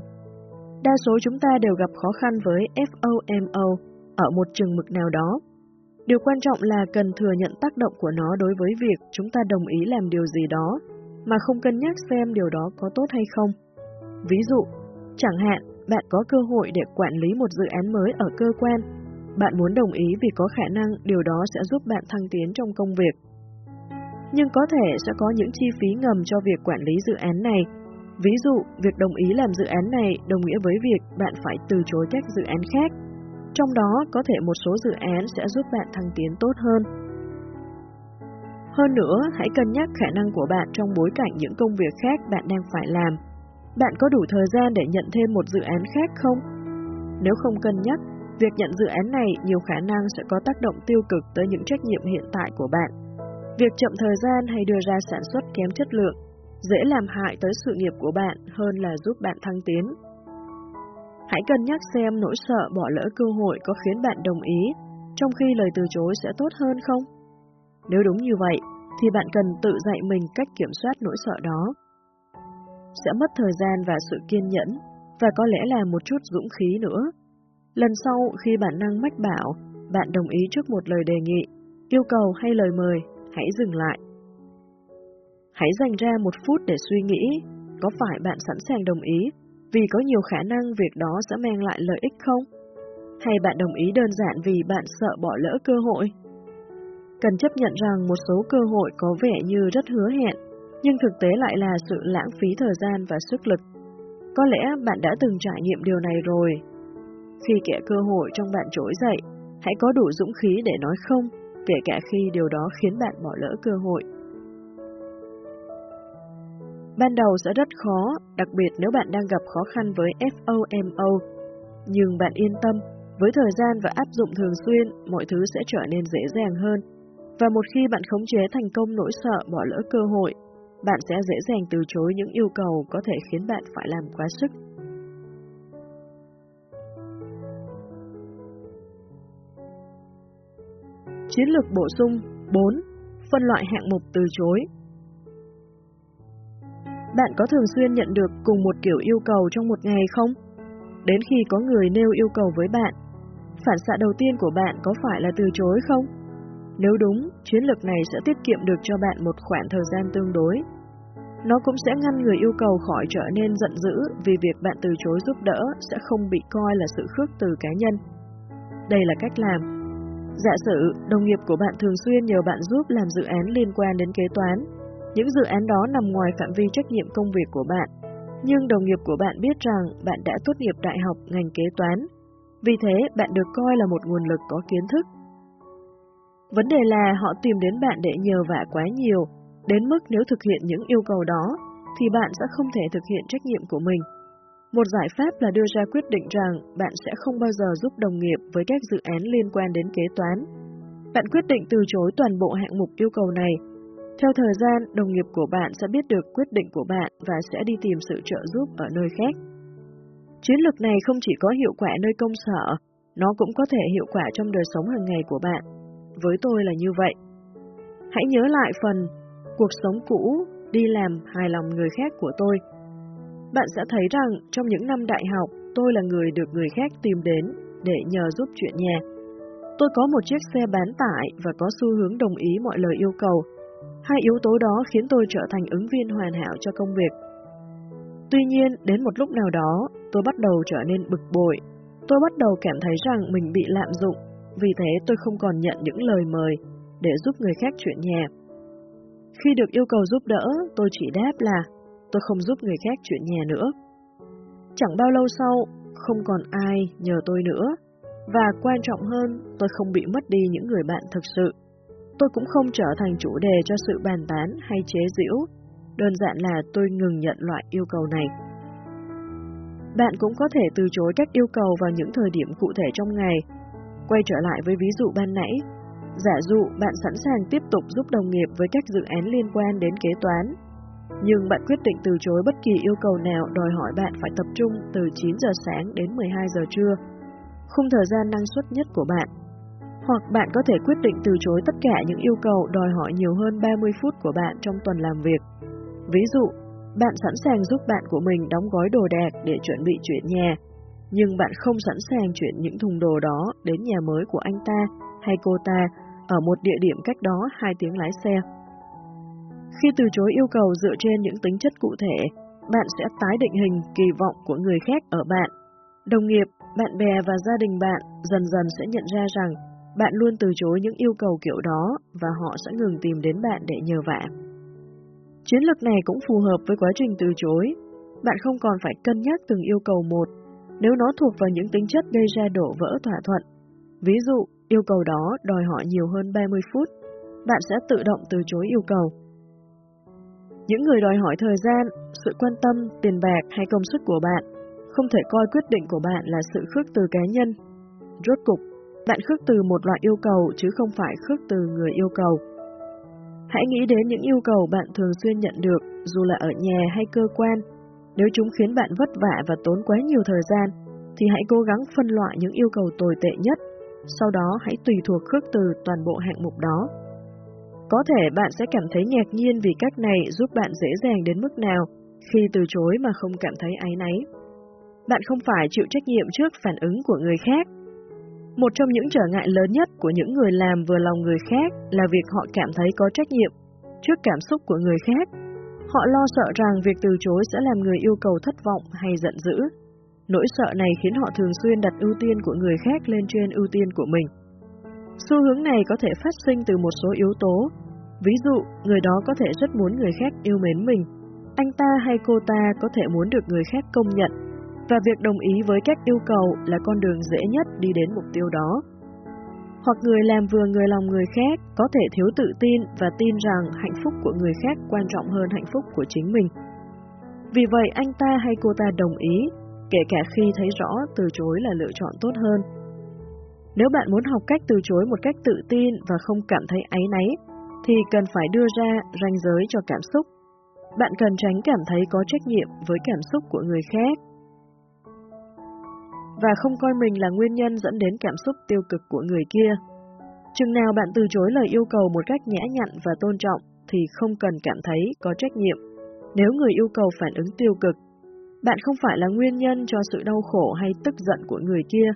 Đa số chúng ta đều gặp khó khăn với FOMO ở một chừng mực nào đó. Điều quan trọng là cần thừa nhận tác động của nó đối với việc chúng ta đồng ý làm điều gì đó, mà không cân nhắc xem điều đó có tốt hay không. Ví dụ, chẳng hạn, bạn có cơ hội để quản lý một dự án mới ở cơ quan. Bạn muốn đồng ý vì có khả năng điều đó sẽ giúp bạn thăng tiến trong công việc. Nhưng có thể sẽ có những chi phí ngầm cho việc quản lý dự án này. Ví dụ, việc đồng ý làm dự án này đồng nghĩa với việc bạn phải từ chối các dự án khác trong đó có thể một số dự án sẽ giúp bạn thăng tiến tốt hơn. Hơn nữa, hãy cân nhắc khả năng của bạn trong bối cảnh những công việc khác bạn đang phải làm. Bạn có đủ thời gian để nhận thêm một dự án khác không? Nếu không cân nhắc, việc nhận dự án này nhiều khả năng sẽ có tác động tiêu cực tới những trách nhiệm hiện tại của bạn. Việc chậm thời gian hay đưa ra sản xuất kém chất lượng dễ làm hại tới sự nghiệp của bạn hơn là giúp bạn thăng tiến. Hãy cân nhắc xem nỗi sợ bỏ lỡ cơ hội có khiến bạn đồng ý, trong khi lời từ chối sẽ tốt hơn không? Nếu đúng như vậy, thì bạn cần tự dạy mình cách kiểm soát nỗi sợ đó. Sẽ mất thời gian và sự kiên nhẫn, và có lẽ là một chút dũng khí nữa. Lần sau khi bản năng mách bảo, bạn đồng ý trước một lời đề nghị, yêu cầu hay lời mời, hãy dừng lại. Hãy dành ra một phút để suy nghĩ, có phải bạn sẵn sàng đồng ý vì có nhiều khả năng việc đó sẽ mang lại lợi ích không? Hay bạn đồng ý đơn giản vì bạn sợ bỏ lỡ cơ hội? Cần chấp nhận rằng một số cơ hội có vẻ như rất hứa hẹn, nhưng thực tế lại là sự lãng phí thời gian và sức lực. Có lẽ bạn đã từng trải nghiệm điều này rồi. Khi kẻ cơ hội trong bạn trỗi dậy, hãy có đủ dũng khí để nói không, kể cả khi điều đó khiến bạn bỏ lỡ cơ hội. Ban đầu sẽ rất khó, đặc biệt nếu bạn đang gặp khó khăn với FOMO. Nhưng bạn yên tâm, với thời gian và áp dụng thường xuyên, mọi thứ sẽ trở nên dễ dàng hơn. Và một khi bạn khống chế thành công nỗi sợ bỏ lỡ cơ hội, bạn sẽ dễ dàng từ chối những yêu cầu có thể khiến bạn phải làm quá sức. Chiến lược bổ sung 4. Phân loại hạng mục từ chối bạn có thường xuyên nhận được cùng một kiểu yêu cầu trong một ngày không? Đến khi có người nêu yêu cầu với bạn, phản xạ đầu tiên của bạn có phải là từ chối không? Nếu đúng, chiến lược này sẽ tiết kiệm được cho bạn một khoảng thời gian tương đối. Nó cũng sẽ ngăn người yêu cầu khỏi trở nên giận dữ vì việc bạn từ chối giúp đỡ sẽ không bị coi là sự khước từ cá nhân. Đây là cách làm. Giả sử, đồng nghiệp của bạn thường xuyên nhờ bạn giúp làm dự án liên quan đến kế toán, những dự án đó nằm ngoài phạm vi trách nhiệm công việc của bạn, nhưng đồng nghiệp của bạn biết rằng bạn đã tốt nghiệp đại học ngành kế toán. Vì thế, bạn được coi là một nguồn lực có kiến thức. Vấn đề là họ tìm đến bạn để nhờ vả quá nhiều, đến mức nếu thực hiện những yêu cầu đó, thì bạn sẽ không thể thực hiện trách nhiệm của mình. Một giải pháp là đưa ra quyết định rằng bạn sẽ không bao giờ giúp đồng nghiệp với các dự án liên quan đến kế toán. Bạn quyết định từ chối toàn bộ hạng mục yêu cầu này theo thời gian, đồng nghiệp của bạn sẽ biết được quyết định của bạn và sẽ đi tìm sự trợ giúp ở nơi khác. Chiến lược này không chỉ có hiệu quả nơi công sở, nó cũng có thể hiệu quả trong đời sống hàng ngày của bạn. Với tôi là như vậy. Hãy nhớ lại phần cuộc sống cũ, đi làm hài lòng người khác của tôi. Bạn sẽ thấy rằng trong những năm đại học, tôi là người được người khác tìm đến để nhờ giúp chuyện nhà. Tôi có một chiếc xe bán tải và có xu hướng đồng ý mọi lời yêu cầu, Hai yếu tố đó khiến tôi trở thành ứng viên hoàn hảo cho công việc. Tuy nhiên, đến một lúc nào đó, tôi bắt đầu trở nên bực bội. Tôi bắt đầu cảm thấy rằng mình bị lạm dụng, vì thế tôi không còn nhận những lời mời để giúp người khác chuyện nhà. Khi được yêu cầu giúp đỡ, tôi chỉ đáp là tôi không giúp người khác chuyện nhà nữa. Chẳng bao lâu sau, không còn ai nhờ tôi nữa, và quan trọng hơn, tôi không bị mất đi những người bạn thực sự tôi cũng không trở thành chủ đề cho sự bàn tán hay chế giễu, đơn giản là tôi ngừng nhận loại yêu cầu này. Bạn cũng có thể từ chối các yêu cầu vào những thời điểm cụ thể trong ngày. Quay trở lại với ví dụ ban nãy, giả dụ bạn sẵn sàng tiếp tục giúp đồng nghiệp với các dự án liên quan đến kế toán, nhưng bạn quyết định từ chối bất kỳ yêu cầu nào đòi hỏi bạn phải tập trung từ 9 giờ sáng đến 12 giờ trưa, khung thời gian năng suất nhất của bạn. Hoặc bạn có thể quyết định từ chối tất cả những yêu cầu đòi hỏi nhiều hơn 30 phút của bạn trong tuần làm việc. Ví dụ, bạn sẵn sàng giúp bạn của mình đóng gói đồ đạc để chuẩn bị chuyển nhà, nhưng bạn không sẵn sàng chuyển những thùng đồ đó đến nhà mới của anh ta hay cô ta ở một địa điểm cách đó hai tiếng lái xe. Khi từ chối yêu cầu dựa trên những tính chất cụ thể, bạn sẽ tái định hình kỳ vọng của người khác ở bạn. Đồng nghiệp, bạn bè và gia đình bạn dần dần sẽ nhận ra rằng bạn luôn từ chối những yêu cầu kiểu đó và họ sẽ ngừng tìm đến bạn để nhờ vả. Chiến lược này cũng phù hợp với quá trình từ chối. Bạn không còn phải cân nhắc từng yêu cầu một nếu nó thuộc vào những tính chất gây ra đổ vỡ thỏa thuận. Ví dụ, yêu cầu đó đòi hỏi nhiều hơn 30 phút, bạn sẽ tự động từ chối yêu cầu. Những người đòi hỏi thời gian, sự quan tâm, tiền bạc hay công sức của bạn không thể coi quyết định của bạn là sự khước từ cá nhân. Rốt cục, bạn khước từ một loại yêu cầu chứ không phải khước từ người yêu cầu. Hãy nghĩ đến những yêu cầu bạn thường xuyên nhận được, dù là ở nhà hay cơ quan. Nếu chúng khiến bạn vất vả và tốn quá nhiều thời gian, thì hãy cố gắng phân loại những yêu cầu tồi tệ nhất, sau đó hãy tùy thuộc khước từ toàn bộ hạng mục đó. Có thể bạn sẽ cảm thấy ngạc nhiên vì cách này giúp bạn dễ dàng đến mức nào khi từ chối mà không cảm thấy áy náy. Bạn không phải chịu trách nhiệm trước phản ứng của người khác, một trong những trở ngại lớn nhất của những người làm vừa lòng người khác là việc họ cảm thấy có trách nhiệm trước cảm xúc của người khác. Họ lo sợ rằng việc từ chối sẽ làm người yêu cầu thất vọng hay giận dữ. Nỗi sợ này khiến họ thường xuyên đặt ưu tiên của người khác lên trên ưu tiên của mình. Xu hướng này có thể phát sinh từ một số yếu tố. Ví dụ, người đó có thể rất muốn người khác yêu mến mình. Anh ta hay cô ta có thể muốn được người khác công nhận và việc đồng ý với các yêu cầu là con đường dễ nhất đi đến mục tiêu đó. Hoặc người làm vừa người lòng người khác có thể thiếu tự tin và tin rằng hạnh phúc của người khác quan trọng hơn hạnh phúc của chính mình. Vì vậy anh ta hay cô ta đồng ý, kể cả khi thấy rõ từ chối là lựa chọn tốt hơn. Nếu bạn muốn học cách từ chối một cách tự tin và không cảm thấy áy náy, thì cần phải đưa ra ranh giới cho cảm xúc. Bạn cần tránh cảm thấy có trách nhiệm với cảm xúc của người khác và không coi mình là nguyên nhân dẫn đến cảm xúc tiêu cực của người kia. Chừng nào bạn từ chối lời yêu cầu một cách nhã nhặn và tôn trọng thì không cần cảm thấy có trách nhiệm. Nếu người yêu cầu phản ứng tiêu cực, bạn không phải là nguyên nhân cho sự đau khổ hay tức giận của người kia,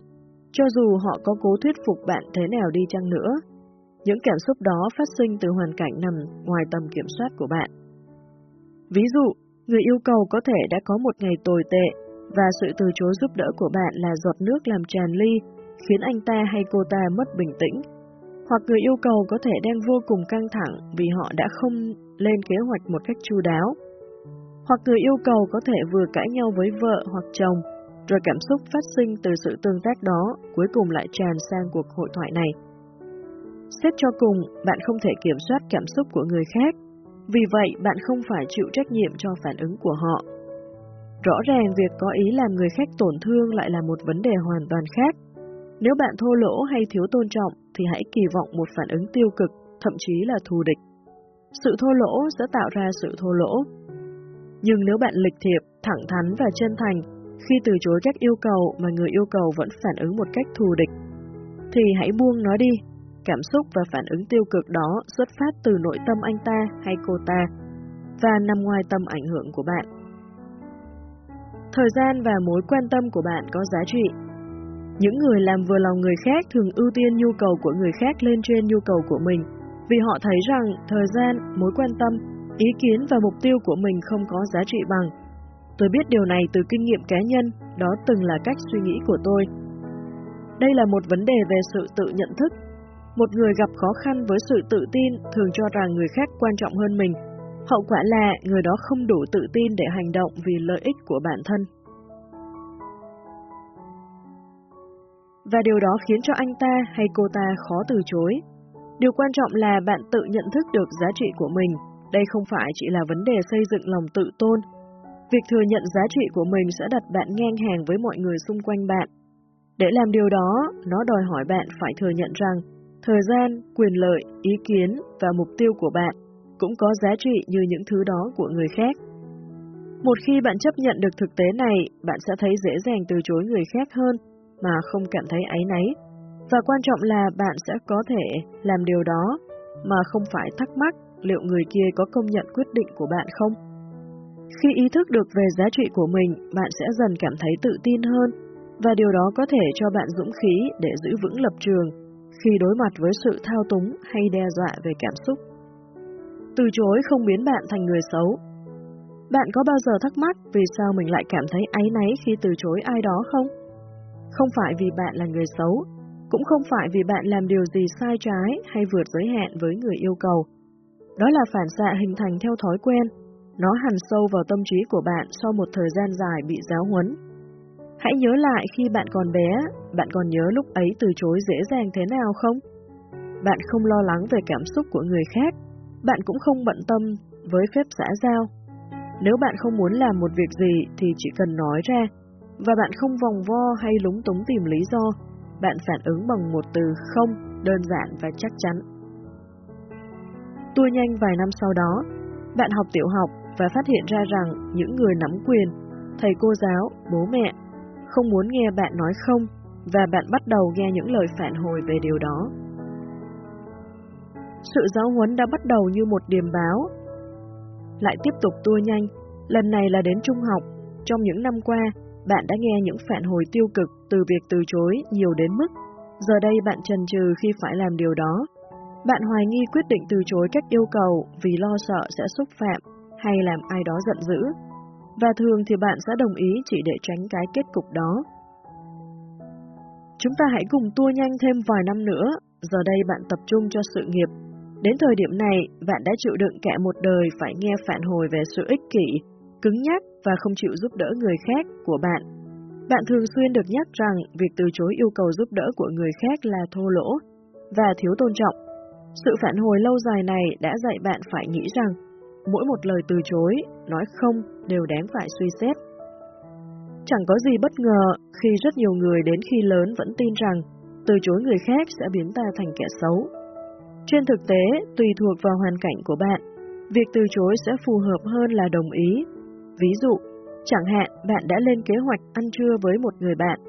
cho dù họ có cố thuyết phục bạn thế nào đi chăng nữa. Những cảm xúc đó phát sinh từ hoàn cảnh nằm ngoài tầm kiểm soát của bạn. Ví dụ, người yêu cầu có thể đã có một ngày tồi tệ và sự từ chối giúp đỡ của bạn là giọt nước làm tràn ly, khiến anh ta hay cô ta mất bình tĩnh. Hoặc người yêu cầu có thể đang vô cùng căng thẳng vì họ đã không lên kế hoạch một cách chu đáo. Hoặc người yêu cầu có thể vừa cãi nhau với vợ hoặc chồng, rồi cảm xúc phát sinh từ sự tương tác đó cuối cùng lại tràn sang cuộc hội thoại này. Xét cho cùng, bạn không thể kiểm soát cảm xúc của người khác, vì vậy bạn không phải chịu trách nhiệm cho phản ứng của họ. Rõ ràng việc có ý làm người khác tổn thương lại là một vấn đề hoàn toàn khác. Nếu bạn thô lỗ hay thiếu tôn trọng thì hãy kỳ vọng một phản ứng tiêu cực, thậm chí là thù địch. Sự thô lỗ sẽ tạo ra sự thô lỗ. Nhưng nếu bạn lịch thiệp, thẳng thắn và chân thành khi từ chối các yêu cầu mà người yêu cầu vẫn phản ứng một cách thù địch, thì hãy buông nó đi. Cảm xúc và phản ứng tiêu cực đó xuất phát từ nội tâm anh ta hay cô ta và nằm ngoài tâm ảnh hưởng của bạn. Thời gian và mối quan tâm của bạn có giá trị. Những người làm vừa lòng người khác thường ưu tiên nhu cầu của người khác lên trên nhu cầu của mình, vì họ thấy rằng thời gian, mối quan tâm, ý kiến và mục tiêu của mình không có giá trị bằng. Tôi biết điều này từ kinh nghiệm cá nhân, đó từng là cách suy nghĩ của tôi. Đây là một vấn đề về sự tự nhận thức. Một người gặp khó khăn với sự tự tin thường cho rằng người khác quan trọng hơn mình Hậu quả là người đó không đủ tự tin để hành động vì lợi ích của bản thân. Và điều đó khiến cho anh ta hay cô ta khó từ chối. Điều quan trọng là bạn tự nhận thức được giá trị của mình. Đây không phải chỉ là vấn đề xây dựng lòng tự tôn. Việc thừa nhận giá trị của mình sẽ đặt bạn ngang hàng với mọi người xung quanh bạn. Để làm điều đó, nó đòi hỏi bạn phải thừa nhận rằng thời gian, quyền lợi, ý kiến và mục tiêu của bạn cũng có giá trị như những thứ đó của người khác. Một khi bạn chấp nhận được thực tế này, bạn sẽ thấy dễ dàng từ chối người khác hơn mà không cảm thấy áy náy. Và quan trọng là bạn sẽ có thể làm điều đó mà không phải thắc mắc liệu người kia có công nhận quyết định của bạn không. Khi ý thức được về giá trị của mình, bạn sẽ dần cảm thấy tự tin hơn, và điều đó có thể cho bạn dũng khí để giữ vững lập trường khi đối mặt với sự thao túng hay đe dọa về cảm xúc. Từ chối không biến bạn thành người xấu. Bạn có bao giờ thắc mắc vì sao mình lại cảm thấy áy náy khi từ chối ai đó không? Không phải vì bạn là người xấu, cũng không phải vì bạn làm điều gì sai trái hay vượt giới hạn với người yêu cầu. Đó là phản xạ hình thành theo thói quen, nó hằn sâu vào tâm trí của bạn sau một thời gian dài bị giáo huấn. Hãy nhớ lại khi bạn còn bé, bạn còn nhớ lúc ấy từ chối dễ dàng thế nào không? Bạn không lo lắng về cảm xúc của người khác, bạn cũng không bận tâm với phép xã giao. Nếu bạn không muốn làm một việc gì thì chỉ cần nói ra, và bạn không vòng vo hay lúng túng tìm lý do, bạn phản ứng bằng một từ không, đơn giản và chắc chắn. Tua nhanh vài năm sau đó, bạn học tiểu học và phát hiện ra rằng những người nắm quyền, thầy cô giáo, bố mẹ, không muốn nghe bạn nói không và bạn bắt đầu nghe những lời phản hồi về điều đó. Sự giáo huấn đã bắt đầu như một điềm báo. Lại tiếp tục tua nhanh, lần này là đến trung học. Trong những năm qua, bạn đã nghe những phản hồi tiêu cực từ việc từ chối nhiều đến mức giờ đây bạn chần chừ khi phải làm điều đó. Bạn hoài nghi quyết định từ chối các yêu cầu vì lo sợ sẽ xúc phạm hay làm ai đó giận dữ, và thường thì bạn sẽ đồng ý chỉ để tránh cái kết cục đó. Chúng ta hãy cùng tua nhanh thêm vài năm nữa, giờ đây bạn tập trung cho sự nghiệp. Đến thời điểm này, bạn đã chịu đựng cả một đời phải nghe phản hồi về sự ích kỷ, cứng nhắc và không chịu giúp đỡ người khác của bạn. Bạn thường xuyên được nhắc rằng việc từ chối yêu cầu giúp đỡ của người khác là thô lỗ và thiếu tôn trọng. Sự phản hồi lâu dài này đã dạy bạn phải nghĩ rằng mỗi một lời từ chối, nói không đều đáng phải suy xét. Chẳng có gì bất ngờ khi rất nhiều người đến khi lớn vẫn tin rằng từ chối người khác sẽ biến ta thành kẻ xấu. Trên thực tế, tùy thuộc vào hoàn cảnh của bạn, việc từ chối sẽ phù hợp hơn là đồng ý. Ví dụ, chẳng hạn bạn đã lên kế hoạch ăn trưa với một người bạn,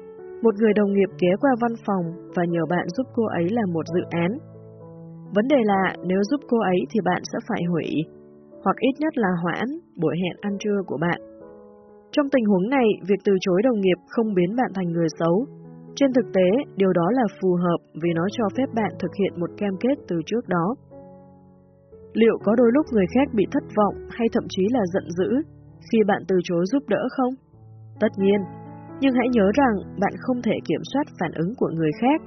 một người đồng nghiệp ghé qua văn phòng và nhờ bạn giúp cô ấy làm một dự án. Vấn đề là nếu giúp cô ấy thì bạn sẽ phải hủy hoặc ít nhất là hoãn buổi hẹn ăn trưa của bạn. Trong tình huống này, việc từ chối đồng nghiệp không biến bạn thành người xấu. Trên thực tế, điều đó là phù hợp vì nó cho phép bạn thực hiện một cam kết từ trước đó. Liệu có đôi lúc người khác bị thất vọng hay thậm chí là giận dữ khi bạn từ chối giúp đỡ không? Tất nhiên, nhưng hãy nhớ rằng bạn không thể kiểm soát phản ứng của người khác.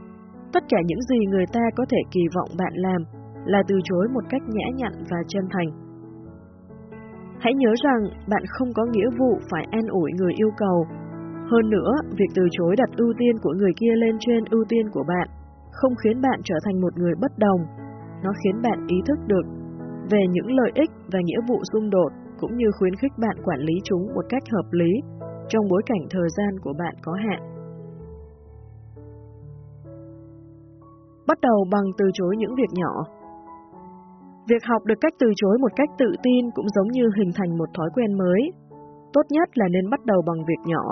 Tất cả những gì người ta có thể kỳ vọng bạn làm là từ chối một cách nhã nhặn và chân thành. Hãy nhớ rằng bạn không có nghĩa vụ phải an ủi người yêu cầu. Hơn nữa, việc từ chối đặt ưu tiên của người kia lên trên ưu tiên của bạn không khiến bạn trở thành một người bất đồng. Nó khiến bạn ý thức được về những lợi ích và nghĩa vụ xung đột cũng như khuyến khích bạn quản lý chúng một cách hợp lý trong bối cảnh thời gian của bạn có hạn. Bắt đầu bằng từ chối những việc nhỏ Việc học được cách từ chối một cách tự tin cũng giống như hình thành một thói quen mới. Tốt nhất là nên bắt đầu bằng việc nhỏ.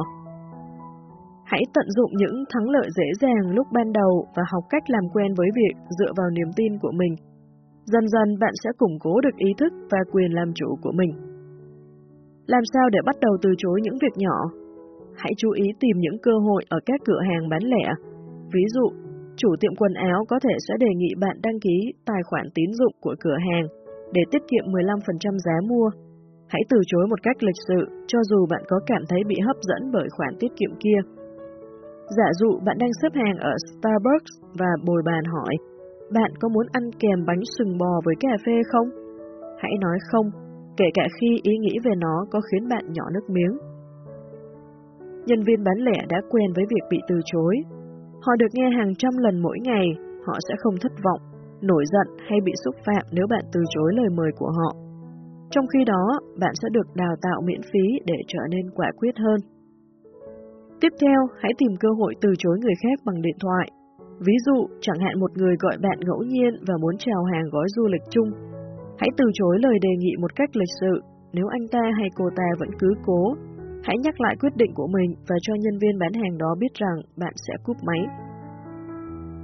Hãy tận dụng những thắng lợi dễ dàng lúc ban đầu và học cách làm quen với việc dựa vào niềm tin của mình. Dần dần bạn sẽ củng cố được ý thức và quyền làm chủ của mình. Làm sao để bắt đầu từ chối những việc nhỏ? Hãy chú ý tìm những cơ hội ở các cửa hàng bán lẻ. Ví dụ, chủ tiệm quần áo có thể sẽ đề nghị bạn đăng ký tài khoản tín dụng của cửa hàng để tiết kiệm 15% giá mua. Hãy từ chối một cách lịch sự cho dù bạn có cảm thấy bị hấp dẫn bởi khoản tiết kiệm kia. Giả dụ bạn đang xếp hàng ở Starbucks và bồi bàn hỏi, bạn có muốn ăn kèm bánh sừng bò với cà phê không? Hãy nói không, kể cả khi ý nghĩ về nó có khiến bạn nhỏ nước miếng. Nhân viên bán lẻ đã quen với việc bị từ chối, Họ được nghe hàng trăm lần mỗi ngày, họ sẽ không thất vọng, nổi giận hay bị xúc phạm nếu bạn từ chối lời mời của họ. Trong khi đó, bạn sẽ được đào tạo miễn phí để trở nên quả quyết hơn. Tiếp theo, hãy tìm cơ hội từ chối người khác bằng điện thoại. Ví dụ, chẳng hạn một người gọi bạn ngẫu nhiên và muốn chào hàng gói du lịch chung. Hãy từ chối lời đề nghị một cách lịch sự, nếu anh ta hay cô ta vẫn cứ cố, Hãy nhắc lại quyết định của mình và cho nhân viên bán hàng đó biết rằng bạn sẽ cúp máy.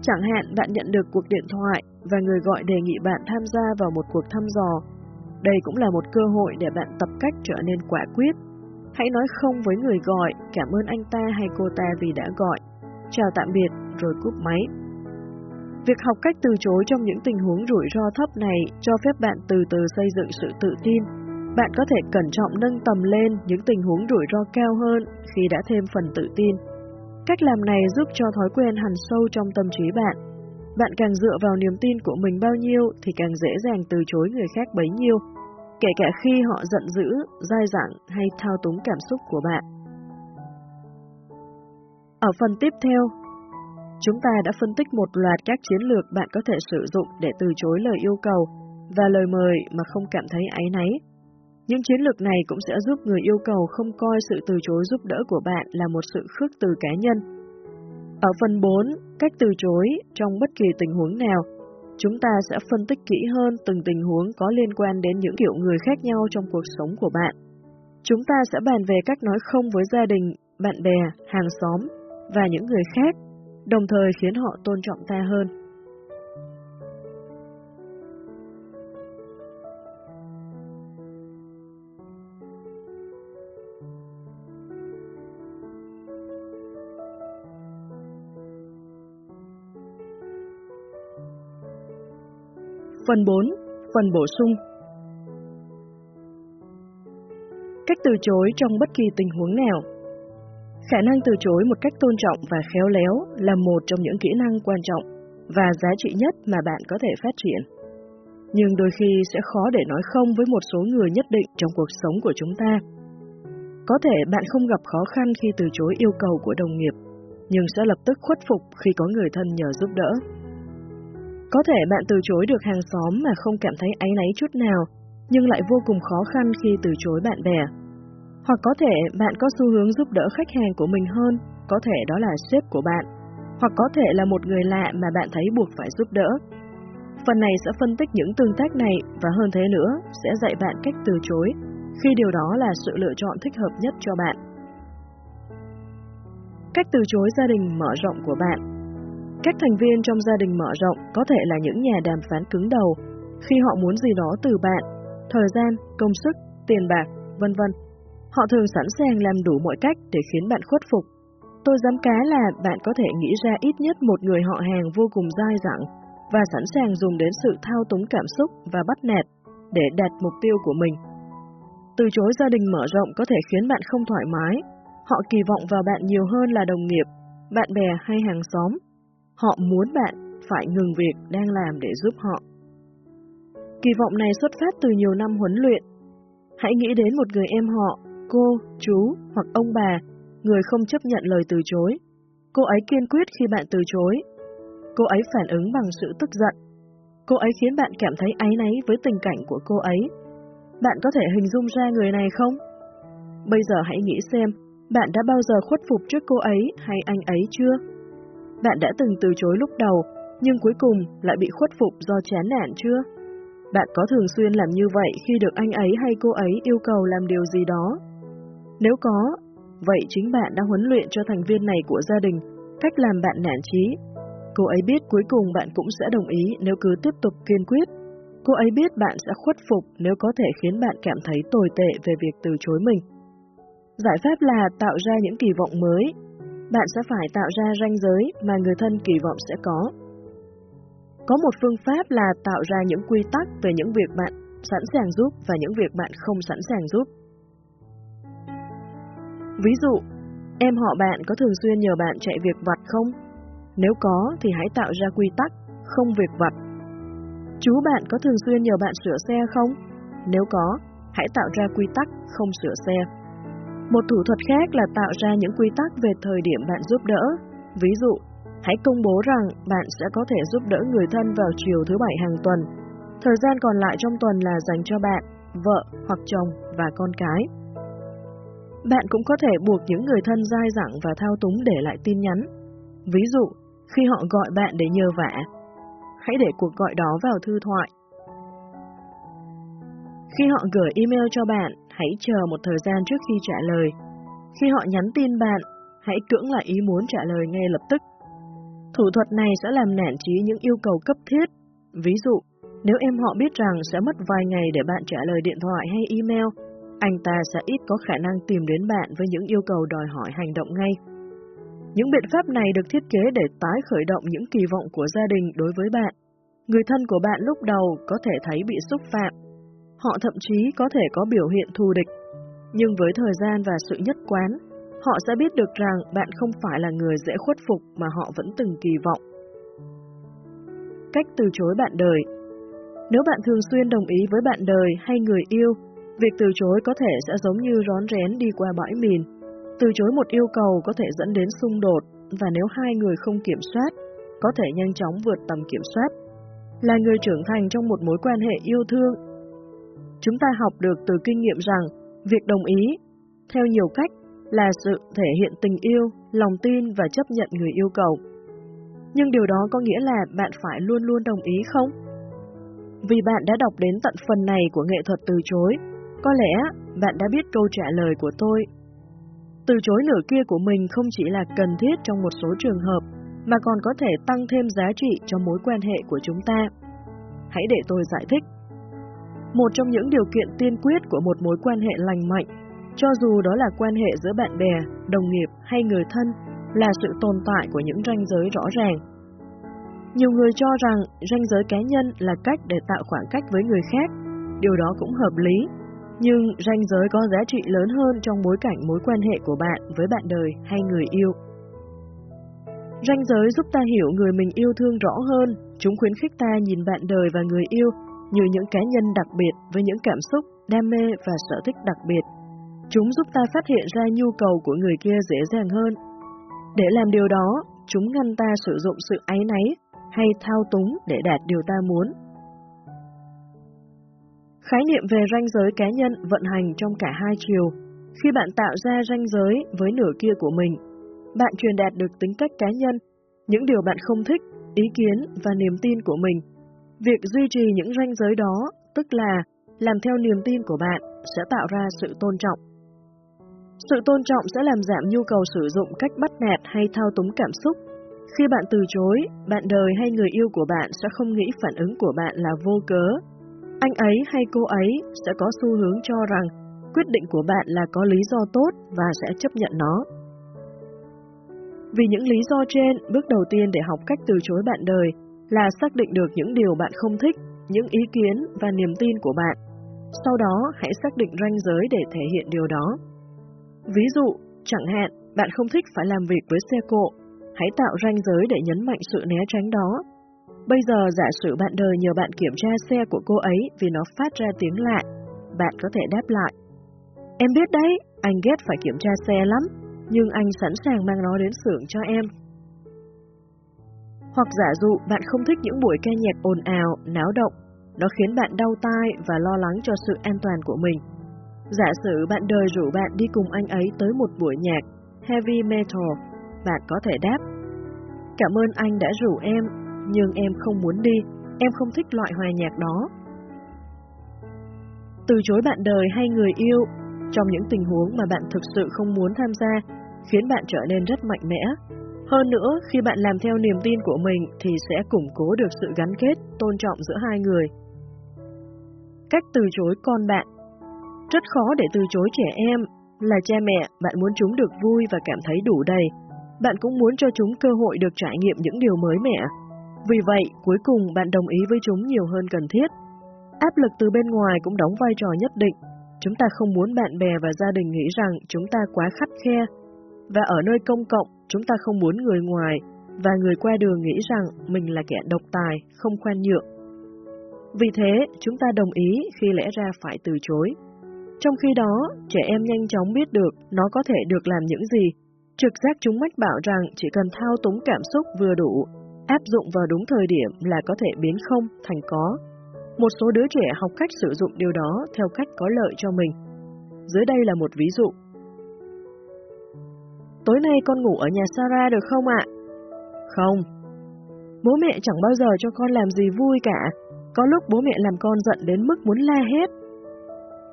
Chẳng hạn bạn nhận được cuộc điện thoại và người gọi đề nghị bạn tham gia vào một cuộc thăm dò. đây cũng là một cơ hội để bạn tập cách trở nên quả quyết. Hãy nói không với người gọi, cảm ơn anh ta hay cô ta vì đã gọi. Chào tạm biệt, rồi cúp máy. Việc học cách từ chối trong những tình huống rủi ro thấp này cho phép bạn từ từ xây dựng sự tự tin. Bạn có thể cẩn trọng nâng tầm lên những tình huống rủi ro cao hơn khi đã thêm phần tự tin. Cách làm này giúp cho thói quen hằn sâu trong tâm trí bạn. Bạn càng dựa vào niềm tin của mình bao nhiêu thì càng dễ dàng từ chối người khác bấy nhiêu, kể cả khi họ giận dữ, dai dẳng hay thao túng cảm xúc của bạn. Ở phần tiếp theo, chúng ta đã phân tích một loạt các chiến lược bạn có thể sử dụng để từ chối lời yêu cầu và lời mời mà không cảm thấy áy náy. Những chiến lược này cũng sẽ giúp người yêu cầu không coi sự từ chối giúp đỡ của bạn là một sự khước từ cá nhân. Ở phần 4, cách từ chối trong bất kỳ tình huống nào, chúng ta sẽ phân tích kỹ hơn từng tình huống có liên quan đến những kiểu người khác nhau trong cuộc sống của bạn. Chúng ta sẽ bàn về cách nói không với gia đình, bạn bè, hàng xóm và những người khác, đồng thời khiến họ tôn trọng ta hơn. Phần 4. Phần bổ sung Cách từ chối trong bất kỳ tình huống nào Khả năng từ chối một cách tôn trọng và khéo léo là một trong những kỹ năng quan trọng và giá trị nhất mà bạn có thể phát triển. Nhưng đôi khi sẽ khó để nói không với một số người nhất định trong cuộc sống của chúng ta. Có thể bạn không gặp khó khăn khi từ chối yêu cầu của đồng nghiệp, nhưng sẽ lập tức khuất phục khi có người thân nhờ giúp đỡ. Có thể bạn từ chối được hàng xóm mà không cảm thấy áy náy chút nào, nhưng lại vô cùng khó khăn khi từ chối bạn bè. Hoặc có thể bạn có xu hướng giúp đỡ khách hàng của mình hơn, có thể đó là sếp của bạn, hoặc có thể là một người lạ mà bạn thấy buộc phải giúp đỡ. Phần này sẽ phân tích những tương tác này và hơn thế nữa sẽ dạy bạn cách từ chối, khi điều đó là sự lựa chọn thích hợp nhất cho bạn. Cách từ chối gia đình mở rộng của bạn các thành viên trong gia đình mở rộng có thể là những nhà đàm phán cứng đầu khi họ muốn gì đó từ bạn, thời gian, công sức, tiền bạc, vân vân. Họ thường sẵn sàng làm đủ mọi cách để khiến bạn khuất phục. Tôi dám cá là bạn có thể nghĩ ra ít nhất một người họ hàng vô cùng dai dẳng và sẵn sàng dùng đến sự thao túng cảm xúc và bắt nạt để đạt mục tiêu của mình. Từ chối gia đình mở rộng có thể khiến bạn không thoải mái. Họ kỳ vọng vào bạn nhiều hơn là đồng nghiệp, bạn bè hay hàng xóm Họ muốn bạn phải ngừng việc đang làm để giúp họ. Kỳ vọng này xuất phát từ nhiều năm huấn luyện. Hãy nghĩ đến một người em họ, cô, chú hoặc ông bà, người không chấp nhận lời từ chối. Cô ấy kiên quyết khi bạn từ chối. Cô ấy phản ứng bằng sự tức giận. Cô ấy khiến bạn cảm thấy áy náy với tình cảnh của cô ấy. Bạn có thể hình dung ra người này không? Bây giờ hãy nghĩ xem, bạn đã bao giờ khuất phục trước cô ấy hay anh ấy chưa? Bạn đã từng từ chối lúc đầu, nhưng cuối cùng lại bị khuất phục do chán nản chưa? Bạn có thường xuyên làm như vậy khi được anh ấy hay cô ấy yêu cầu làm điều gì đó? Nếu có, vậy chính bạn đã huấn luyện cho thành viên này của gia đình cách làm bạn nản chí. Cô ấy biết cuối cùng bạn cũng sẽ đồng ý nếu cứ tiếp tục kiên quyết. Cô ấy biết bạn sẽ khuất phục nếu có thể khiến bạn cảm thấy tồi tệ về việc từ chối mình. Giải pháp là tạo ra những kỳ vọng mới, bạn sẽ phải tạo ra ranh giới mà người thân kỳ vọng sẽ có. Có một phương pháp là tạo ra những quy tắc về những việc bạn sẵn sàng giúp và những việc bạn không sẵn sàng giúp. Ví dụ, em họ bạn có thường xuyên nhờ bạn chạy việc vặt không? Nếu có thì hãy tạo ra quy tắc không việc vặt. Chú bạn có thường xuyên nhờ bạn sửa xe không? Nếu có, hãy tạo ra quy tắc không sửa xe. Một thủ thuật khác là tạo ra những quy tắc về thời điểm bạn giúp đỡ. Ví dụ, hãy công bố rằng bạn sẽ có thể giúp đỡ người thân vào chiều thứ bảy hàng tuần. Thời gian còn lại trong tuần là dành cho bạn, vợ hoặc chồng và con cái. Bạn cũng có thể buộc những người thân dai dẳng và thao túng để lại tin nhắn. Ví dụ, khi họ gọi bạn để nhờ vả, hãy để cuộc gọi đó vào thư thoại. Khi họ gửi email cho bạn, hãy chờ một thời gian trước khi trả lời. Khi họ nhắn tin bạn, hãy cưỡng lại ý muốn trả lời ngay lập tức. Thủ thuật này sẽ làm nản trí những yêu cầu cấp thiết. Ví dụ, Nếu em họ biết rằng sẽ mất vài ngày để bạn trả lời điện thoại hay email, anh ta sẽ ít có khả năng tìm đến bạn với những yêu cầu đòi hỏi hành động ngay. Những biện pháp này được thiết kế để tái khởi động những kỳ vọng của gia đình đối với bạn. Người thân của bạn lúc đầu có thể thấy bị xúc phạm. Họ thậm chí có thể có biểu hiện thù địch. Nhưng với thời gian và sự nhất quán, họ sẽ biết được rằng bạn không phải là người dễ khuất phục mà họ vẫn từng kỳ vọng. Cách từ chối bạn đời Nếu bạn thường xuyên đồng ý với bạn đời hay người yêu, việc từ chối có thể sẽ giống như rón rén đi qua bãi mìn. Từ chối một yêu cầu có thể dẫn đến xung đột, và nếu hai người không kiểm soát, có thể nhanh chóng vượt tầm kiểm soát. Là người trưởng thành trong một mối quan hệ yêu thương, chúng ta học được từ kinh nghiệm rằng việc đồng ý, theo nhiều cách, là sự thể hiện tình yêu, lòng tin và chấp nhận người yêu cầu. Nhưng điều đó có nghĩa là bạn phải luôn luôn đồng ý không? Vì bạn đã đọc đến tận phần này của nghệ thuật từ chối, có lẽ bạn đã biết câu trả lời của tôi. Từ chối nửa kia của mình không chỉ là cần thiết trong một số trường hợp, mà còn có thể tăng thêm giá trị cho mối quan hệ của chúng ta. Hãy để tôi giải thích. Một trong những điều kiện tiên quyết của một mối quan hệ lành mạnh, cho dù đó là quan hệ giữa bạn bè, đồng nghiệp hay người thân, là sự tồn tại của những ranh giới rõ ràng. Nhiều người cho rằng ranh giới cá nhân là cách để tạo khoảng cách với người khác, điều đó cũng hợp lý, nhưng ranh giới có giá trị lớn hơn trong bối cảnh mối quan hệ của bạn với bạn đời hay người yêu. Ranh giới giúp ta hiểu người mình yêu thương rõ hơn, chúng khuyến khích ta nhìn bạn đời và người yêu như những cá nhân đặc biệt với những cảm xúc, đam mê và sở thích đặc biệt. Chúng giúp ta phát hiện ra nhu cầu của người kia dễ dàng hơn. Để làm điều đó, chúng ngăn ta sử dụng sự áy náy hay thao túng để đạt điều ta muốn. Khái niệm về ranh giới cá nhân vận hành trong cả hai chiều. Khi bạn tạo ra ranh giới với nửa kia của mình, bạn truyền đạt được tính cách cá nhân, những điều bạn không thích, ý kiến và niềm tin của mình. Việc duy trì những ranh giới đó, tức là làm theo niềm tin của bạn, sẽ tạo ra sự tôn trọng. Sự tôn trọng sẽ làm giảm nhu cầu sử dụng cách bắt nạt hay thao túng cảm xúc. Khi bạn từ chối, bạn đời hay người yêu của bạn sẽ không nghĩ phản ứng của bạn là vô cớ. Anh ấy hay cô ấy sẽ có xu hướng cho rằng quyết định của bạn là có lý do tốt và sẽ chấp nhận nó. Vì những lý do trên, bước đầu tiên để học cách từ chối bạn đời là xác định được những điều bạn không thích, những ý kiến và niềm tin của bạn. Sau đó, hãy xác định ranh giới để thể hiện điều đó. Ví dụ, chẳng hạn, bạn không thích phải làm việc với xe cộ, hãy tạo ranh giới để nhấn mạnh sự né tránh đó. Bây giờ giả sử bạn đời nhờ bạn kiểm tra xe của cô ấy vì nó phát ra tiếng lạ, bạn có thể đáp lại. Em biết đấy, anh ghét phải kiểm tra xe lắm, nhưng anh sẵn sàng mang nó đến xưởng cho em. Hoặc giả dụ bạn không thích những buổi ca nhạc ồn ào, náo động, nó khiến bạn đau tai và lo lắng cho sự an toàn của mình. Giả sử bạn đời rủ bạn đi cùng anh ấy tới một buổi nhạc heavy metal, bạn có thể đáp. Cảm ơn anh đã rủ em, nhưng em không muốn đi, em không thích loại hòa nhạc đó. Từ chối bạn đời hay người yêu trong những tình huống mà bạn thực sự không muốn tham gia khiến bạn trở nên rất mạnh mẽ. Hơn nữa, khi bạn làm theo niềm tin của mình thì sẽ củng cố được sự gắn kết, tôn trọng giữa hai người. Cách từ chối con bạn Rất khó để từ chối trẻ em. Là cha mẹ, bạn muốn chúng được vui và cảm thấy đủ đầy. Bạn cũng muốn cho chúng cơ hội được trải nghiệm những điều mới mẻ. Vì vậy, cuối cùng bạn đồng ý với chúng nhiều hơn cần thiết. Áp lực từ bên ngoài cũng đóng vai trò nhất định. Chúng ta không muốn bạn bè và gia đình nghĩ rằng chúng ta quá khắt khe và ở nơi công cộng, chúng ta không muốn người ngoài và người qua đường nghĩ rằng mình là kẻ độc tài, không khoan nhượng. Vì thế, chúng ta đồng ý khi lẽ ra phải từ chối. Trong khi đó, trẻ em nhanh chóng biết được nó có thể được làm những gì. Trực giác chúng mách bảo rằng chỉ cần thao túng cảm xúc vừa đủ, áp dụng vào đúng thời điểm là có thể biến không thành có. Một số đứa trẻ học cách sử dụng điều đó theo cách có lợi cho mình. Dưới đây là một ví dụ. Tối nay con ngủ ở nhà Sarah được không ạ? Không. Bố mẹ chẳng bao giờ cho con làm gì vui cả. Có lúc bố mẹ làm con giận đến mức muốn la hết.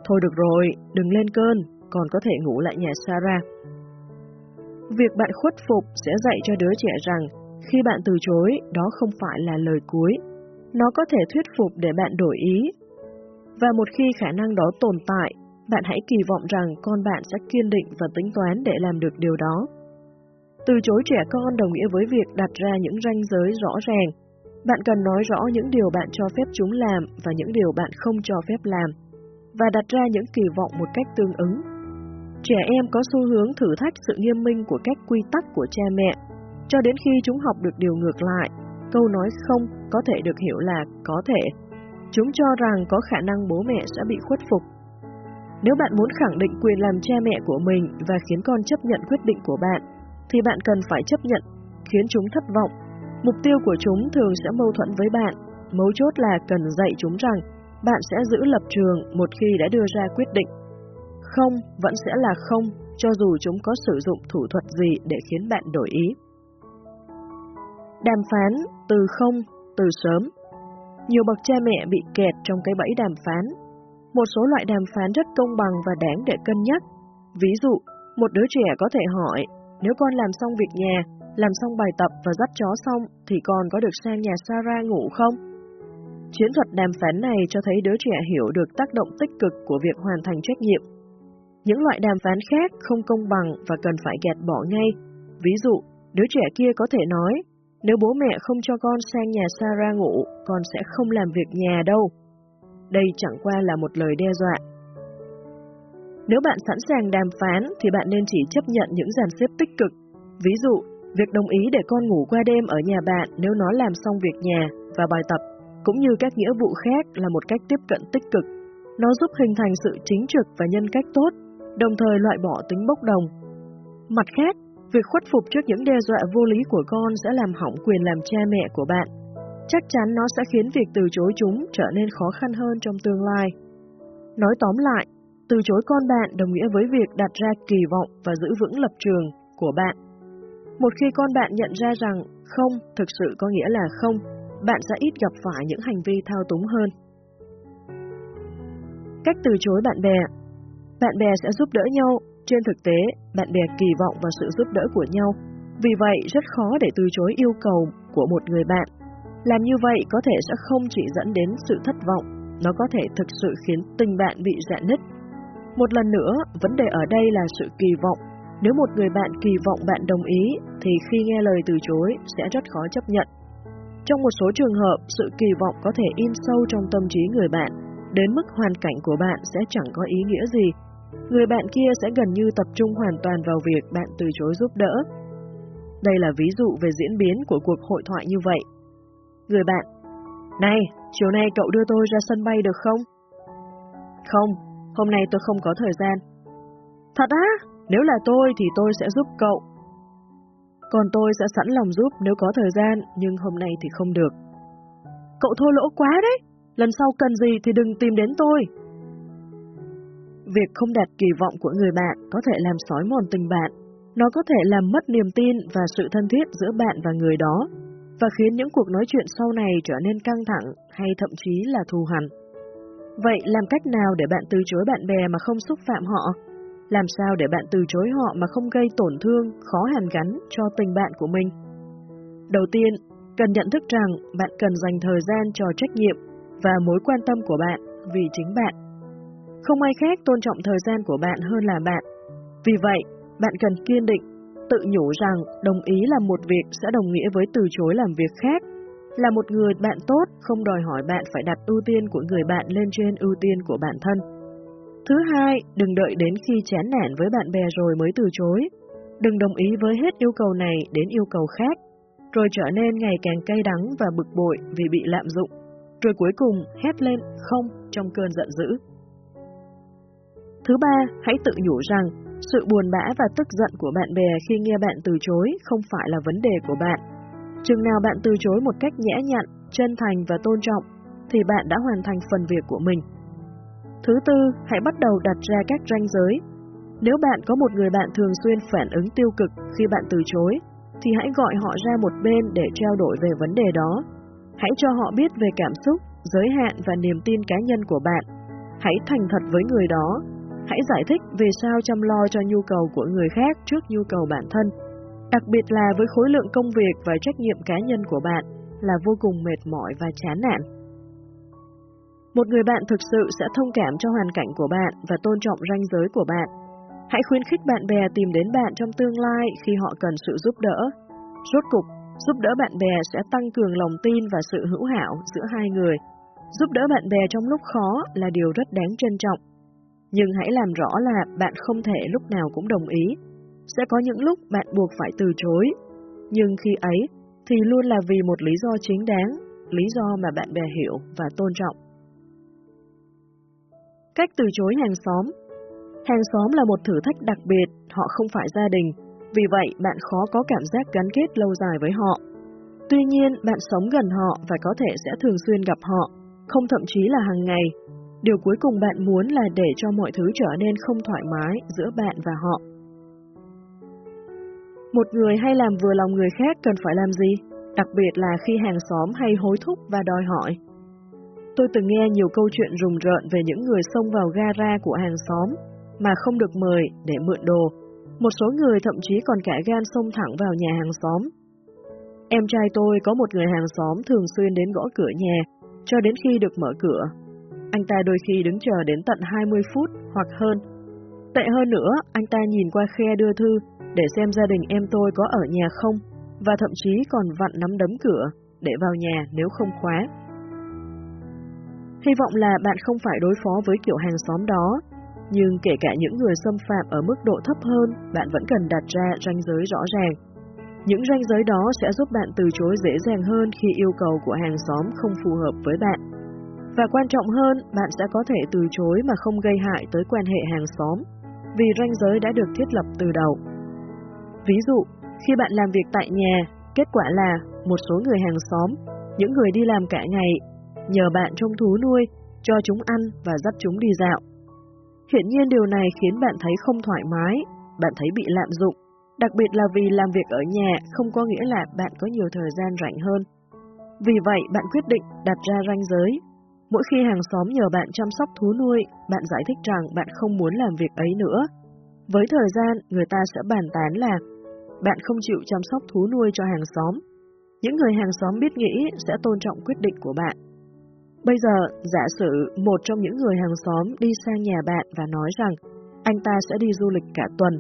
Thôi được rồi, đừng lên cơn, còn có thể ngủ lại nhà Sarah. Việc bạn khuất phục sẽ dạy cho đứa trẻ rằng khi bạn từ chối, đó không phải là lời cuối. Nó có thể thuyết phục để bạn đổi ý. Và một khi khả năng đó tồn tại, bạn hãy kỳ vọng rằng con bạn sẽ kiên định và tính toán để làm được điều đó. Từ chối trẻ con đồng nghĩa với việc đặt ra những ranh giới rõ ràng. Bạn cần nói rõ những điều bạn cho phép chúng làm và những điều bạn không cho phép làm, và đặt ra những kỳ vọng một cách tương ứng. Trẻ em có xu hướng thử thách sự nghiêm minh của các quy tắc của cha mẹ, cho đến khi chúng học được điều ngược lại, câu nói không có thể được hiểu là có thể. Chúng cho rằng có khả năng bố mẹ sẽ bị khuất phục. Nếu bạn muốn khẳng định quyền làm cha mẹ của mình và khiến con chấp nhận quyết định của bạn, thì bạn cần phải chấp nhận, khiến chúng thất vọng. Mục tiêu của chúng thường sẽ mâu thuẫn với bạn, mấu chốt là cần dạy chúng rằng bạn sẽ giữ lập trường một khi đã đưa ra quyết định. Không vẫn sẽ là không, cho dù chúng có sử dụng thủ thuật gì để khiến bạn đổi ý. Đàm phán từ không, từ sớm. Nhiều bậc cha mẹ bị kẹt trong cái bẫy đàm phán. Một số loại đàm phán rất công bằng và đáng để cân nhắc. Ví dụ, một đứa trẻ có thể hỏi, nếu con làm xong việc nhà, làm xong bài tập và dắt chó xong, thì con có được sang nhà Sarah ngủ không? Chiến thuật đàm phán này cho thấy đứa trẻ hiểu được tác động tích cực của việc hoàn thành trách nhiệm. Những loại đàm phán khác không công bằng và cần phải gạt bỏ ngay. Ví dụ, đứa trẻ kia có thể nói, nếu bố mẹ không cho con sang nhà Sarah ngủ, con sẽ không làm việc nhà đâu. Đây chẳng qua là một lời đe dọa. Nếu bạn sẵn sàng đàm phán thì bạn nên chỉ chấp nhận những dàn xếp tích cực. Ví dụ, việc đồng ý để con ngủ qua đêm ở nhà bạn nếu nó làm xong việc nhà và bài tập, cũng như các nghĩa vụ khác là một cách tiếp cận tích cực. Nó giúp hình thành sự chính trực và nhân cách tốt, đồng thời loại bỏ tính bốc đồng. Mặt khác, Việc khuất phục trước những đe dọa vô lý của con sẽ làm hỏng quyền làm cha mẹ của bạn. Chắc chắn nó sẽ khiến việc từ chối chúng trở nên khó khăn hơn trong tương lai. Nói tóm lại, từ chối con bạn đồng nghĩa với việc đặt ra kỳ vọng và giữ vững lập trường của bạn. Một khi con bạn nhận ra rằng không thực sự có nghĩa là không, bạn sẽ ít gặp phải những hành vi thao túng hơn. Cách từ chối bạn bè Bạn bè sẽ giúp đỡ nhau trên thực tế, bạn bè kỳ vọng vào sự giúp đỡ của nhau, vì vậy rất khó để từ chối yêu cầu của một người bạn. Làm như vậy có thể sẽ không chỉ dẫn đến sự thất vọng, nó có thể thực sự khiến tình bạn bị rạn nứt. Một lần nữa, vấn đề ở đây là sự kỳ vọng. Nếu một người bạn kỳ vọng bạn đồng ý, thì khi nghe lời từ chối sẽ rất khó chấp nhận. Trong một số trường hợp, sự kỳ vọng có thể in sâu trong tâm trí người bạn, đến mức hoàn cảnh của bạn sẽ chẳng có ý nghĩa gì người bạn kia sẽ gần như tập trung hoàn toàn vào việc bạn từ chối giúp đỡ. Đây là ví dụ về diễn biến của cuộc hội thoại như vậy. Người bạn, này, chiều nay cậu đưa tôi ra sân bay được không? Không, hôm nay tôi không có thời gian. Thật á? Nếu là tôi thì tôi sẽ giúp cậu. Còn tôi sẽ sẵn lòng giúp nếu có thời gian, nhưng hôm nay thì không được. Cậu thô lỗ quá đấy, lần sau cần gì thì đừng tìm đến tôi. Việc không đạt kỳ vọng của người bạn có thể làm sói mòn tình bạn. Nó có thể làm mất niềm tin và sự thân thiết giữa bạn và người đó, và khiến những cuộc nói chuyện sau này trở nên căng thẳng hay thậm chí là thù hằn. Vậy làm cách nào để bạn từ chối bạn bè mà không xúc phạm họ? Làm sao để bạn từ chối họ mà không gây tổn thương, khó hàn gắn cho tình bạn của mình? Đầu tiên, cần nhận thức rằng bạn cần dành thời gian cho trách nhiệm và mối quan tâm của bạn vì chính bạn. Không ai khác tôn trọng thời gian của bạn hơn là bạn. Vì vậy, bạn cần kiên định, tự nhủ rằng đồng ý làm một việc sẽ đồng nghĩa với từ chối làm việc khác. Là một người bạn tốt không đòi hỏi bạn phải đặt ưu tiên của người bạn lên trên ưu tiên của bản thân. Thứ hai, đừng đợi đến khi chán nản với bạn bè rồi mới từ chối. Đừng đồng ý với hết yêu cầu này đến yêu cầu khác, rồi trở nên ngày càng cay đắng và bực bội vì bị lạm dụng, rồi cuối cùng hét lên không trong cơn giận dữ. Thứ ba, hãy tự nhủ rằng sự buồn bã và tức giận của bạn bè khi nghe bạn từ chối không phải là vấn đề của bạn. Chừng nào bạn từ chối một cách nhã nhặn, chân thành và tôn trọng, thì bạn đã hoàn thành phần việc của mình. Thứ tư, hãy bắt đầu đặt ra các ranh giới. Nếu bạn có một người bạn thường xuyên phản ứng tiêu cực khi bạn từ chối, thì hãy gọi họ ra một bên để trao đổi về vấn đề đó. Hãy cho họ biết về cảm xúc, giới hạn và niềm tin cá nhân của bạn. Hãy thành thật với người đó Hãy giải thích về sao chăm lo cho nhu cầu của người khác trước nhu cầu bản thân, đặc biệt là với khối lượng công việc và trách nhiệm cá nhân của bạn. là vô cùng mệt mỏi và chán nản. Một người bạn thực sự sẽ thông cảm cho hoàn cảnh của bạn và tôn trọng ranh giới của bạn. Hãy khuyến khích bạn bè tìm đến bạn trong tương lai khi họ cần sự giúp đỡ. Rốt cục, giúp đỡ bạn bè sẽ tăng cường lòng tin và sự hữu hảo giữa hai người. Giúp đỡ bạn bè trong lúc khó là điều rất đáng trân trọng. Nhưng hãy làm rõ là bạn không thể lúc nào cũng đồng ý. Sẽ có những lúc bạn buộc phải từ chối. Nhưng khi ấy, thì luôn là vì một lý do chính đáng, lý do mà bạn bè hiểu và tôn trọng. Cách từ chối hàng xóm Hàng xóm là một thử thách đặc biệt, họ không phải gia đình, vì vậy bạn khó có cảm giác gắn kết lâu dài với họ. Tuy nhiên, bạn sống gần họ và có thể sẽ thường xuyên gặp họ, không thậm chí là hàng ngày. Điều cuối cùng bạn muốn là để cho mọi thứ trở nên không thoải mái giữa bạn và họ. Một người hay làm vừa lòng người khác cần phải làm gì? Đặc biệt là khi hàng xóm hay hối thúc và đòi hỏi. Tôi từng nghe nhiều câu chuyện rùng rợn về những người xông vào gara của hàng xóm mà không được mời để mượn đồ. Một số người thậm chí còn cả gan xông thẳng vào nhà hàng xóm. Em trai tôi có một người hàng xóm thường xuyên đến gõ cửa nhà, cho đến khi được mở cửa. Anh ta đôi khi đứng chờ đến tận 20 phút hoặc hơn. Tệ hơn nữa, anh ta nhìn qua khe đưa thư để xem gia đình em tôi có ở nhà không, và thậm chí còn vặn nắm đấm cửa để vào nhà nếu không khóa. Hy vọng là bạn không phải đối phó với kiểu hàng xóm đó, nhưng kể cả những người xâm phạm ở mức độ thấp hơn, bạn vẫn cần đặt ra ranh giới rõ ràng. Những ranh giới đó sẽ giúp bạn từ chối dễ dàng hơn khi yêu cầu của hàng xóm không phù hợp với bạn. Và quan trọng hơn, bạn sẽ có thể từ chối mà không gây hại tới quan hệ hàng xóm, vì ranh giới đã được thiết lập từ đầu. Ví dụ, khi bạn làm việc tại nhà, kết quả là một số người hàng xóm, những người đi làm cả ngày, nhờ bạn trông thú nuôi, cho chúng ăn và dắt chúng đi dạo. Hiện nhiên điều này khiến bạn thấy không thoải mái, bạn thấy bị lạm dụng, đặc biệt là vì làm việc ở nhà không có nghĩa là bạn có nhiều thời gian rảnh hơn. Vì vậy, bạn quyết định đặt ra ranh giới. Mỗi khi hàng xóm nhờ bạn chăm sóc thú nuôi, bạn giải thích rằng bạn không muốn làm việc ấy nữa. Với thời gian, người ta sẽ bàn tán là bạn không chịu chăm sóc thú nuôi cho hàng xóm. Những người hàng xóm biết nghĩ sẽ tôn trọng quyết định của bạn. Bây giờ, giả sử một trong những người hàng xóm đi sang nhà bạn và nói rằng anh ta sẽ đi du lịch cả tuần.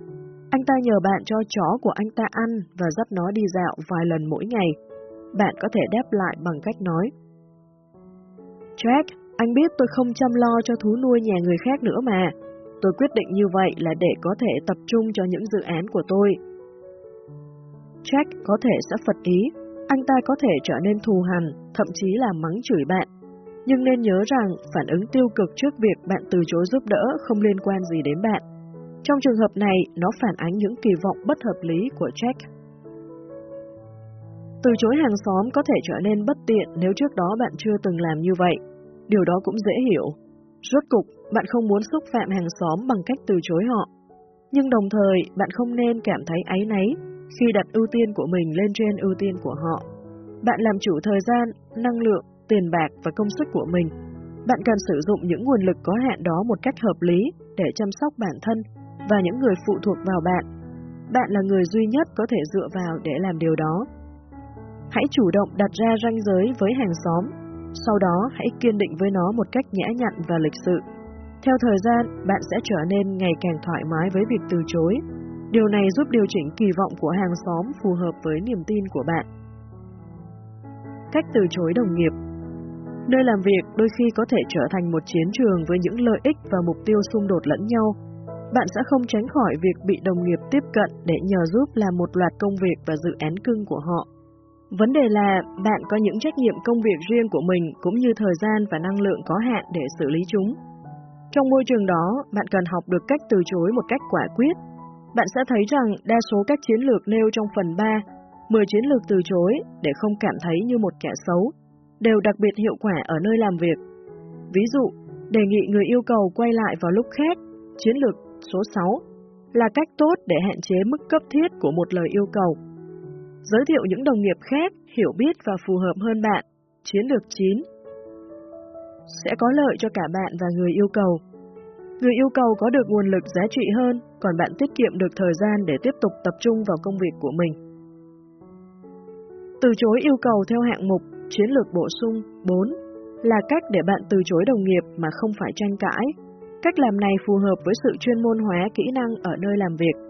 Anh ta nhờ bạn cho chó của anh ta ăn và dắt nó đi dạo vài lần mỗi ngày. Bạn có thể đáp lại bằng cách nói Jack, anh biết tôi không chăm lo cho thú nuôi nhà người khác nữa mà. Tôi quyết định như vậy là để có thể tập trung cho những dự án của tôi. Jack có thể sẽ phật ý, anh ta có thể trở nên thù hằn, thậm chí là mắng chửi bạn nhưng nên nhớ rằng phản ứng tiêu cực trước việc bạn từ chối giúp đỡ không liên quan gì đến bạn. Trong trường hợp này, nó phản ánh những kỳ vọng bất hợp lý của Jack. Từ chối hàng xóm có thể trở nên bất tiện nếu trước đó bạn chưa từng làm như vậy. Điều đó cũng dễ hiểu. Rốt cục, bạn không muốn xúc phạm hàng xóm bằng cách từ chối họ. Nhưng đồng thời, bạn không nên cảm thấy áy náy khi đặt ưu tiên của mình lên trên ưu tiên của họ. Bạn làm chủ thời gian, năng lượng tiền bạc và công sức của mình. Bạn cần sử dụng những nguồn lực có hạn đó một cách hợp lý để chăm sóc bản thân và những người phụ thuộc vào bạn. Bạn là người duy nhất có thể dựa vào để làm điều đó. Hãy chủ động đặt ra ranh giới với hàng xóm, sau đó hãy kiên định với nó một cách nhã nhặn và lịch sự. Theo thời gian, bạn sẽ trở nên ngày càng thoải mái với việc từ chối. Điều này giúp điều chỉnh kỳ vọng của hàng xóm phù hợp với niềm tin của bạn. Cách từ chối đồng nghiệp Nơi làm việc đôi khi có thể trở thành một chiến trường với những lợi ích và mục tiêu xung đột lẫn nhau. Bạn sẽ không tránh khỏi việc bị đồng nghiệp tiếp cận để nhờ giúp làm một loạt công việc và dự án cưng của họ. Vấn đề là bạn có những trách nhiệm công việc riêng của mình cũng như thời gian và năng lượng có hạn để xử lý chúng. Trong môi trường đó, bạn cần học được cách từ chối một cách quả quyết. Bạn sẽ thấy rằng đa số các chiến lược nêu trong phần 3, 10 chiến lược từ chối để không cảm thấy như một kẻ xấu, đều đặc biệt hiệu quả ở nơi làm việc. Ví dụ, đề nghị người yêu cầu quay lại vào lúc khác, chiến lược số 6, là cách tốt để hạn chế mức cấp thiết của một lời yêu cầu. Giới thiệu những đồng nghiệp khác hiểu biết và phù hợp hơn bạn, chiến lược 9. Sẽ có lợi cho cả bạn và người yêu cầu. Người yêu cầu có được nguồn lực giá trị hơn, còn bạn tiết kiệm được thời gian để tiếp tục tập trung vào công việc của mình. Từ chối yêu cầu theo hạng mục, chiến lược bổ sung 4 là cách để bạn từ chối đồng nghiệp mà không phải tranh cãi. Cách làm này phù hợp với sự chuyên môn hóa kỹ năng ở nơi làm việc.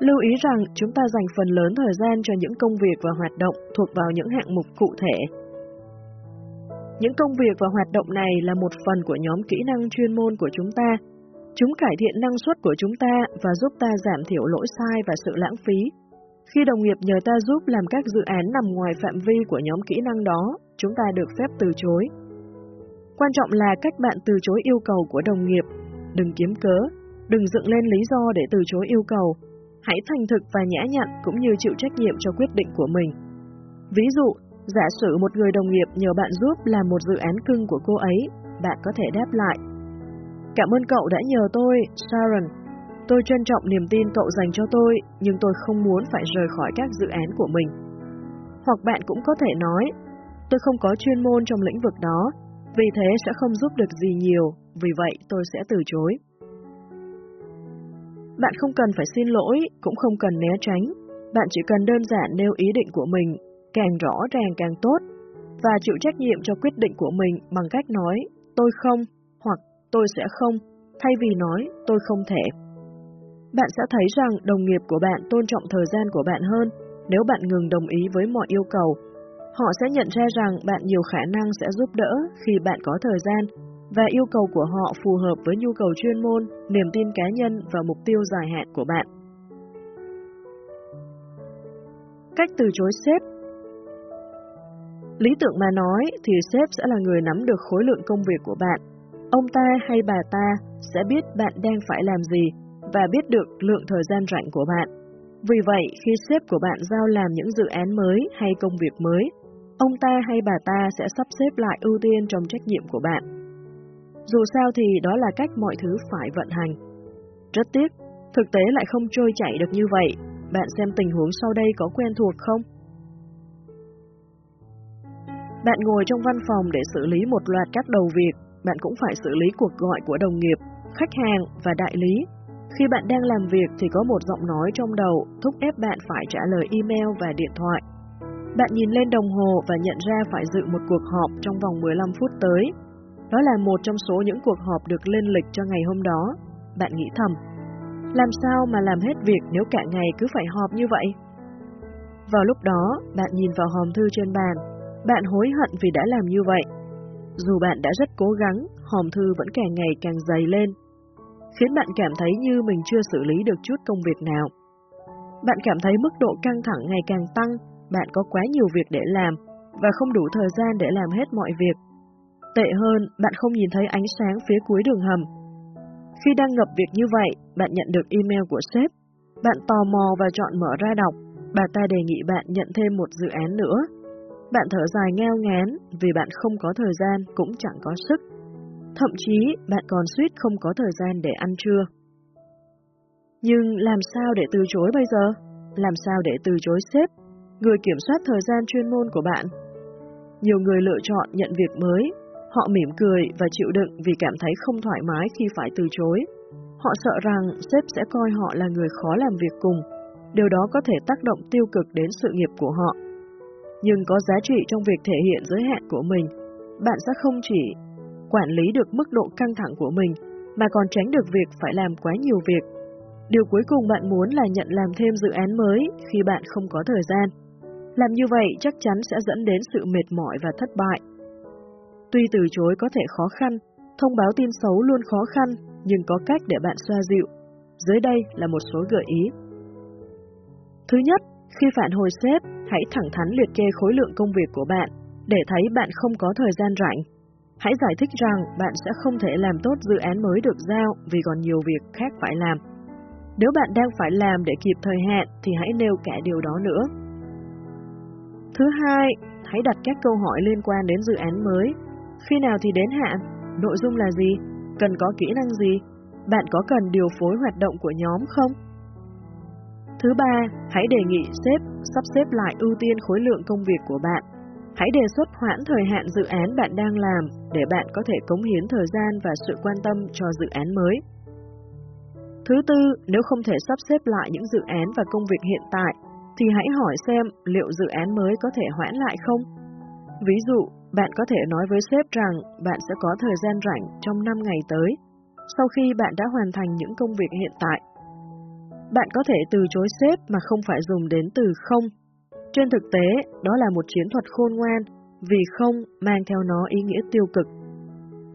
Lưu ý rằng chúng ta dành phần lớn thời gian cho những công việc và hoạt động thuộc vào những hạng mục cụ thể. Những công việc và hoạt động này là một phần của nhóm kỹ năng chuyên môn của chúng ta. Chúng cải thiện năng suất của chúng ta và giúp ta giảm thiểu lỗi sai và sự lãng phí khi đồng nghiệp nhờ ta giúp làm các dự án nằm ngoài phạm vi của nhóm kỹ năng đó, chúng ta được phép từ chối. Quan trọng là cách bạn từ chối yêu cầu của đồng nghiệp. Đừng kiếm cớ, đừng dựng lên lý do để từ chối yêu cầu. Hãy thành thực và nhã nhặn cũng như chịu trách nhiệm cho quyết định của mình. Ví dụ, giả sử một người đồng nghiệp nhờ bạn giúp làm một dự án cưng của cô ấy, bạn có thể đáp lại. Cảm ơn cậu đã nhờ tôi, Sharon, Tôi trân trọng niềm tin cậu dành cho tôi, nhưng tôi không muốn phải rời khỏi các dự án của mình. Hoặc bạn cũng có thể nói, tôi không có chuyên môn trong lĩnh vực đó, vì thế sẽ không giúp được gì nhiều, vì vậy tôi sẽ từ chối. Bạn không cần phải xin lỗi, cũng không cần né tránh, bạn chỉ cần đơn giản nêu ý định của mình, càng rõ ràng càng tốt, và chịu trách nhiệm cho quyết định của mình bằng cách nói tôi không hoặc tôi sẽ không, thay vì nói tôi không thể. Bạn sẽ thấy rằng đồng nghiệp của bạn tôn trọng thời gian của bạn hơn nếu bạn ngừng đồng ý với mọi yêu cầu. Họ sẽ nhận ra rằng bạn nhiều khả năng sẽ giúp đỡ khi bạn có thời gian và yêu cầu của họ phù hợp với nhu cầu chuyên môn, niềm tin cá nhân và mục tiêu dài hạn của bạn. Cách từ chối sếp Lý tưởng mà nói thì sếp sẽ là người nắm được khối lượng công việc của bạn. Ông ta hay bà ta sẽ biết bạn đang phải làm gì và biết được lượng thời gian rảnh của bạn. Vì vậy, khi sếp của bạn giao làm những dự án mới hay công việc mới, ông ta hay bà ta sẽ sắp xếp lại ưu tiên trong trách nhiệm của bạn. Dù sao thì đó là cách mọi thứ phải vận hành. Rất tiếc, thực tế lại không trôi chảy được như vậy. Bạn xem tình huống sau đây có quen thuộc không? Bạn ngồi trong văn phòng để xử lý một loạt các đầu việc, bạn cũng phải xử lý cuộc gọi của đồng nghiệp, khách hàng và đại lý khi bạn đang làm việc thì có một giọng nói trong đầu thúc ép bạn phải trả lời email và điện thoại. Bạn nhìn lên đồng hồ và nhận ra phải dự một cuộc họp trong vòng 15 phút tới. Đó là một trong số những cuộc họp được lên lịch cho ngày hôm đó. Bạn nghĩ thầm, làm sao mà làm hết việc nếu cả ngày cứ phải họp như vậy? Vào lúc đó, bạn nhìn vào hòm thư trên bàn, bạn hối hận vì đã làm như vậy. Dù bạn đã rất cố gắng, hòm thư vẫn càng ngày càng dày lên khiến bạn cảm thấy như mình chưa xử lý được chút công việc nào. Bạn cảm thấy mức độ căng thẳng ngày càng tăng, bạn có quá nhiều việc để làm và không đủ thời gian để làm hết mọi việc. Tệ hơn, bạn không nhìn thấy ánh sáng phía cuối đường hầm. Khi đang ngập việc như vậy, bạn nhận được email của sếp. Bạn tò mò và chọn mở ra đọc. Bà ta đề nghị bạn nhận thêm một dự án nữa. Bạn thở dài ngao ngán vì bạn không có thời gian cũng chẳng có sức. Thậm chí bạn còn suýt không có thời gian để ăn trưa. Nhưng làm sao để từ chối bây giờ? Làm sao để từ chối sếp, người kiểm soát thời gian chuyên môn của bạn? Nhiều người lựa chọn nhận việc mới, họ mỉm cười và chịu đựng vì cảm thấy không thoải mái khi phải từ chối. Họ sợ rằng sếp sẽ coi họ là người khó làm việc cùng, điều đó có thể tác động tiêu cực đến sự nghiệp của họ. Nhưng có giá trị trong việc thể hiện giới hạn của mình, bạn sẽ không chỉ quản lý được mức độ căng thẳng của mình, mà còn tránh được việc phải làm quá nhiều việc. Điều cuối cùng bạn muốn là nhận làm thêm dự án mới khi bạn không có thời gian. Làm như vậy chắc chắn sẽ dẫn đến sự mệt mỏi và thất bại. Tuy từ chối có thể khó khăn, thông báo tin xấu luôn khó khăn, nhưng có cách để bạn xoa dịu. Dưới đây là một số gợi ý. Thứ nhất, khi phản hồi sếp, hãy thẳng thắn liệt kê khối lượng công việc của bạn, để thấy bạn không có thời gian rảnh. Hãy giải thích rằng bạn sẽ không thể làm tốt dự án mới được giao vì còn nhiều việc khác phải làm. Nếu bạn đang phải làm để kịp thời hạn thì hãy nêu cả điều đó nữa. Thứ hai, hãy đặt các câu hỏi liên quan đến dự án mới. Khi nào thì đến hạn? Nội dung là gì? Cần có kỹ năng gì? Bạn có cần điều phối hoạt động của nhóm không? Thứ ba, hãy đề nghị sếp sắp xếp lại ưu tiên khối lượng công việc của bạn Hãy đề xuất hoãn thời hạn dự án bạn đang làm để bạn có thể cống hiến thời gian và sự quan tâm cho dự án mới. Thứ tư, nếu không thể sắp xếp lại những dự án và công việc hiện tại, thì hãy hỏi xem liệu dự án mới có thể hoãn lại không. Ví dụ, bạn có thể nói với sếp rằng bạn sẽ có thời gian rảnh trong 5 ngày tới, sau khi bạn đã hoàn thành những công việc hiện tại. Bạn có thể từ chối sếp mà không phải dùng đến từ không. Trên thực tế, đó là một chiến thuật khôn ngoan, vì không mang theo nó ý nghĩa tiêu cực.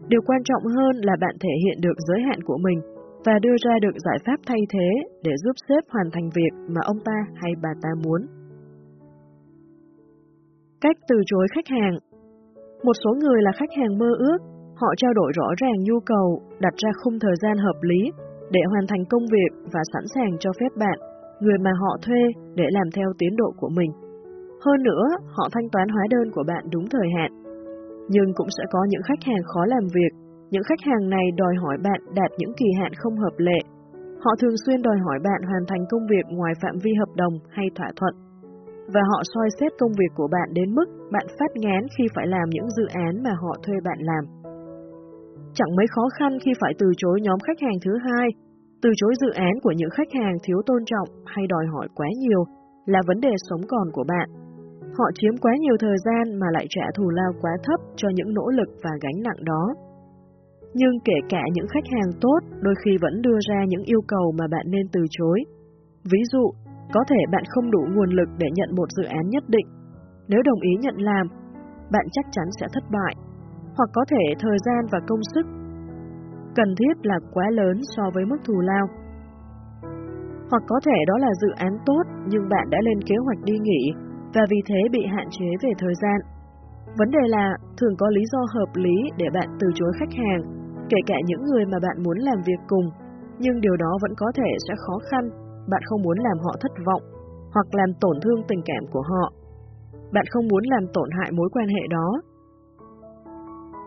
Điều quan trọng hơn là bạn thể hiện được giới hạn của mình và đưa ra được giải pháp thay thế để giúp sếp hoàn thành việc mà ông ta hay bà ta muốn. Cách từ chối khách hàng một số người là khách hàng mơ ước, họ trao đổi rõ ràng nhu cầu, đặt ra khung thời gian hợp lý để hoàn thành công việc và sẵn sàng cho phép bạn, người mà họ thuê để làm theo tiến độ của mình. Hơn nữa, họ thanh toán hóa đơn của bạn đúng thời hạn. Nhưng cũng sẽ có những khách hàng khó làm việc những khách hàng này đòi hỏi bạn đạt những kỳ hạn không hợp lệ. Họ thường xuyên đòi hỏi bạn hoàn thành công việc ngoài phạm vi hợp đồng hay thỏa thuận. Và họ soi xét công việc của bạn đến mức bạn phát ngán khi phải làm những dự án mà họ thuê bạn làm. Chẳng mấy khó khăn khi phải từ chối nhóm khách hàng thứ hai, từ chối dự án của những khách hàng thiếu tôn trọng hay đòi hỏi quá nhiều là vấn đề sống còn của bạn. Họ chiếm quá nhiều thời gian mà lại trả thù lao quá thấp cho những nỗ lực và gánh nặng đó. Nhưng kể cả những khách hàng tốt đôi khi vẫn đưa ra những yêu cầu mà bạn nên từ chối. Ví dụ, có thể bạn không đủ nguồn lực để nhận một dự án nhất định. Nếu đồng ý nhận làm, bạn chắc chắn sẽ thất bại. Hoặc có thể thời gian và công sức cần thiết là quá lớn so với mức thù lao. Hoặc có thể đó là dự án tốt nhưng bạn đã lên kế hoạch đi nghỉ và vì thế bị hạn chế về thời gian. Vấn đề là thường có lý do hợp lý để bạn từ chối khách hàng kể cả những người mà bạn muốn làm việc cùng, nhưng điều đó vẫn có thể sẽ khó khăn, bạn không muốn làm họ thất vọng, hoặc làm tổn thương tình cảm của họ. Bạn không muốn làm tổn hại mối quan hệ đó.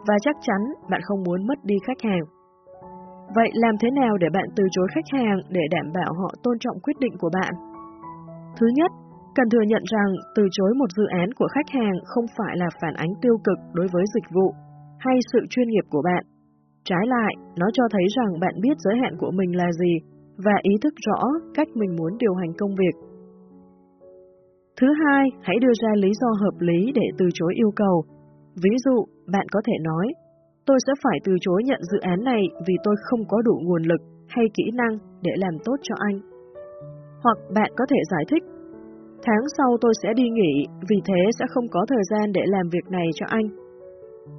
Và chắc chắn bạn không muốn mất đi khách hàng. Vậy làm thế nào để bạn từ chối khách hàng để đảm bảo họ tôn trọng quyết định của bạn? Thứ nhất, cần thừa nhận rằng từ chối một dự án của khách hàng không phải là phản ánh tiêu cực đối với dịch vụ hay sự chuyên nghiệp của bạn. Trái lại, nó cho thấy rằng bạn biết giới hạn của mình là gì và ý thức rõ cách mình muốn điều hành công việc. Thứ hai, hãy đưa ra lý do hợp lý để từ chối yêu cầu. Ví dụ, bạn có thể nói, tôi sẽ phải từ chối nhận dự án này vì tôi không có đủ nguồn lực hay kỹ năng để làm tốt cho anh. Hoặc bạn có thể giải thích, tháng sau tôi sẽ đi nghỉ, vì thế sẽ không có thời gian để làm việc này cho anh.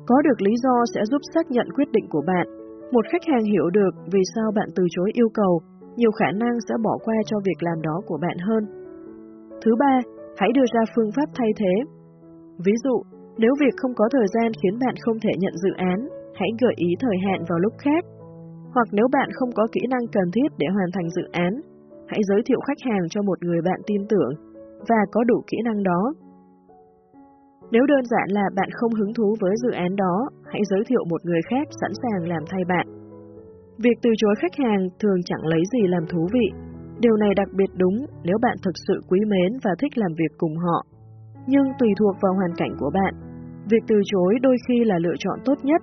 Có được lý do sẽ giúp xác nhận quyết định của bạn. Một khách hàng hiểu được vì sao bạn từ chối yêu cầu, nhiều khả năng sẽ bỏ qua cho việc làm đó của bạn hơn. Thứ ba, hãy đưa ra phương pháp thay thế. Ví dụ, nếu việc không có thời gian khiến bạn không thể nhận dự án, hãy gợi ý thời hạn vào lúc khác. Hoặc nếu bạn không có kỹ năng cần thiết để hoàn thành dự án, hãy giới thiệu khách hàng cho một người bạn tin tưởng và có đủ kỹ năng đó. Nếu đơn giản là bạn không hứng thú với dự án đó, hãy giới thiệu một người khác sẵn sàng làm thay bạn. Việc từ chối khách hàng thường chẳng lấy gì làm thú vị. Điều này đặc biệt đúng nếu bạn thực sự quý mến và thích làm việc cùng họ. Nhưng tùy thuộc vào hoàn cảnh của bạn, việc từ chối đôi khi là lựa chọn tốt nhất.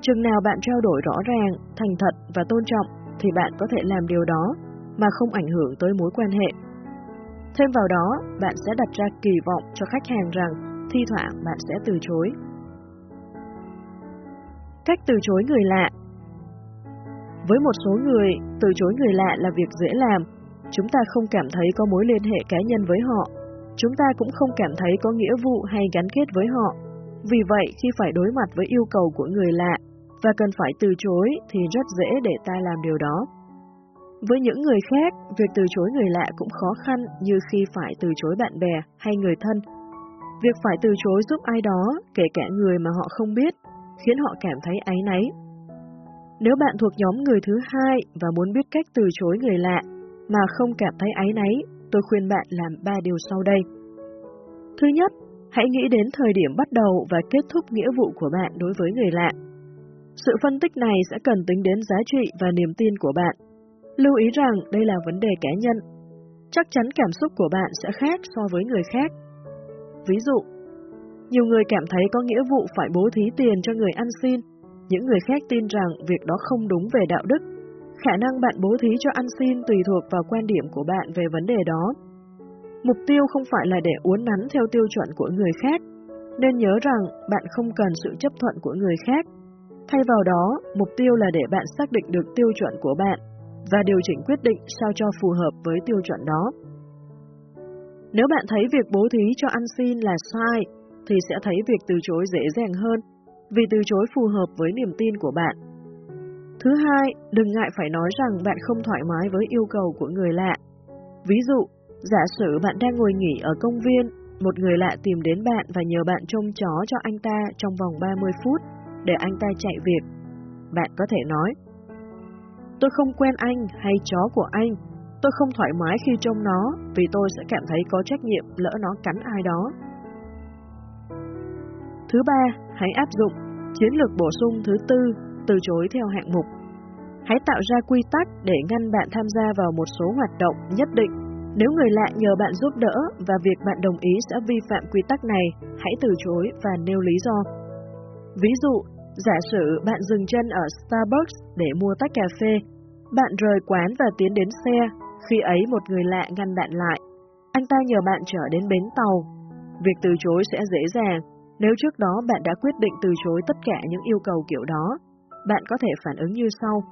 Chừng nào bạn trao đổi rõ ràng, thành thật và tôn trọng thì bạn có thể làm điều đó mà không ảnh hưởng tới mối quan hệ. Thêm vào đó, bạn sẽ đặt ra kỳ vọng cho khách hàng rằng thi thoảng bạn sẽ từ chối. Cách từ chối người lạ với một số người, từ chối người lạ là việc dễ làm. Chúng ta không cảm thấy có mối liên hệ cá nhân với họ. Chúng ta cũng không cảm thấy có nghĩa vụ hay gắn kết với họ. Vì vậy, khi phải đối mặt với yêu cầu của người lạ và cần phải từ chối thì rất dễ để ta làm điều đó. Với những người khác, việc từ chối người lạ cũng khó khăn như khi phải từ chối bạn bè hay người thân Việc phải từ chối giúp ai đó, kể cả người mà họ không biết, khiến họ cảm thấy áy náy. Nếu bạn thuộc nhóm người thứ hai và muốn biết cách từ chối người lạ mà không cảm thấy áy náy, tôi khuyên bạn làm ba điều sau đây. Thứ nhất, hãy nghĩ đến thời điểm bắt đầu và kết thúc nghĩa vụ của bạn đối với người lạ. Sự phân tích này sẽ cần tính đến giá trị và niềm tin của bạn. Lưu ý rằng đây là vấn đề cá nhân. Chắc chắn cảm xúc của bạn sẽ khác so với người khác Ví dụ, nhiều người cảm thấy có nghĩa vụ phải bố thí tiền cho người ăn xin, những người khác tin rằng việc đó không đúng về đạo đức. Khả năng bạn bố thí cho ăn xin tùy thuộc vào quan điểm của bạn về vấn đề đó. Mục tiêu không phải là để uốn nắn theo tiêu chuẩn của người khác, nên nhớ rằng bạn không cần sự chấp thuận của người khác. Thay vào đó, mục tiêu là để bạn xác định được tiêu chuẩn của bạn và điều chỉnh quyết định sao cho phù hợp với tiêu chuẩn đó. Nếu bạn thấy việc bố thí cho ăn xin là sai, thì sẽ thấy việc từ chối dễ dàng hơn, vì từ chối phù hợp với niềm tin của bạn. Thứ hai, đừng ngại phải nói rằng bạn không thoải mái với yêu cầu của người lạ. Ví dụ, giả sử bạn đang ngồi nghỉ ở công viên, một người lạ tìm đến bạn và nhờ bạn trông chó cho anh ta trong vòng 30 phút để anh ta chạy việc. Bạn có thể nói, Tôi không quen anh hay chó của anh, tôi không thoải mái khi trông nó vì tôi sẽ cảm thấy có trách nhiệm lỡ nó cắn ai đó. Thứ ba, hãy áp dụng chiến lược bổ sung thứ tư, từ chối theo hạng mục. Hãy tạo ra quy tắc để ngăn bạn tham gia vào một số hoạt động nhất định. Nếu người lạ nhờ bạn giúp đỡ và việc bạn đồng ý sẽ vi phạm quy tắc này, hãy từ chối và nêu lý do. Ví dụ, giả sử bạn dừng chân ở Starbucks để mua tách cà phê, bạn rời quán và tiến đến xe, khi ấy một người lạ ngăn bạn lại. Anh ta nhờ bạn trở đến bến tàu. Việc từ chối sẽ dễ dàng nếu trước đó bạn đã quyết định từ chối tất cả những yêu cầu kiểu đó. Bạn có thể phản ứng như sau.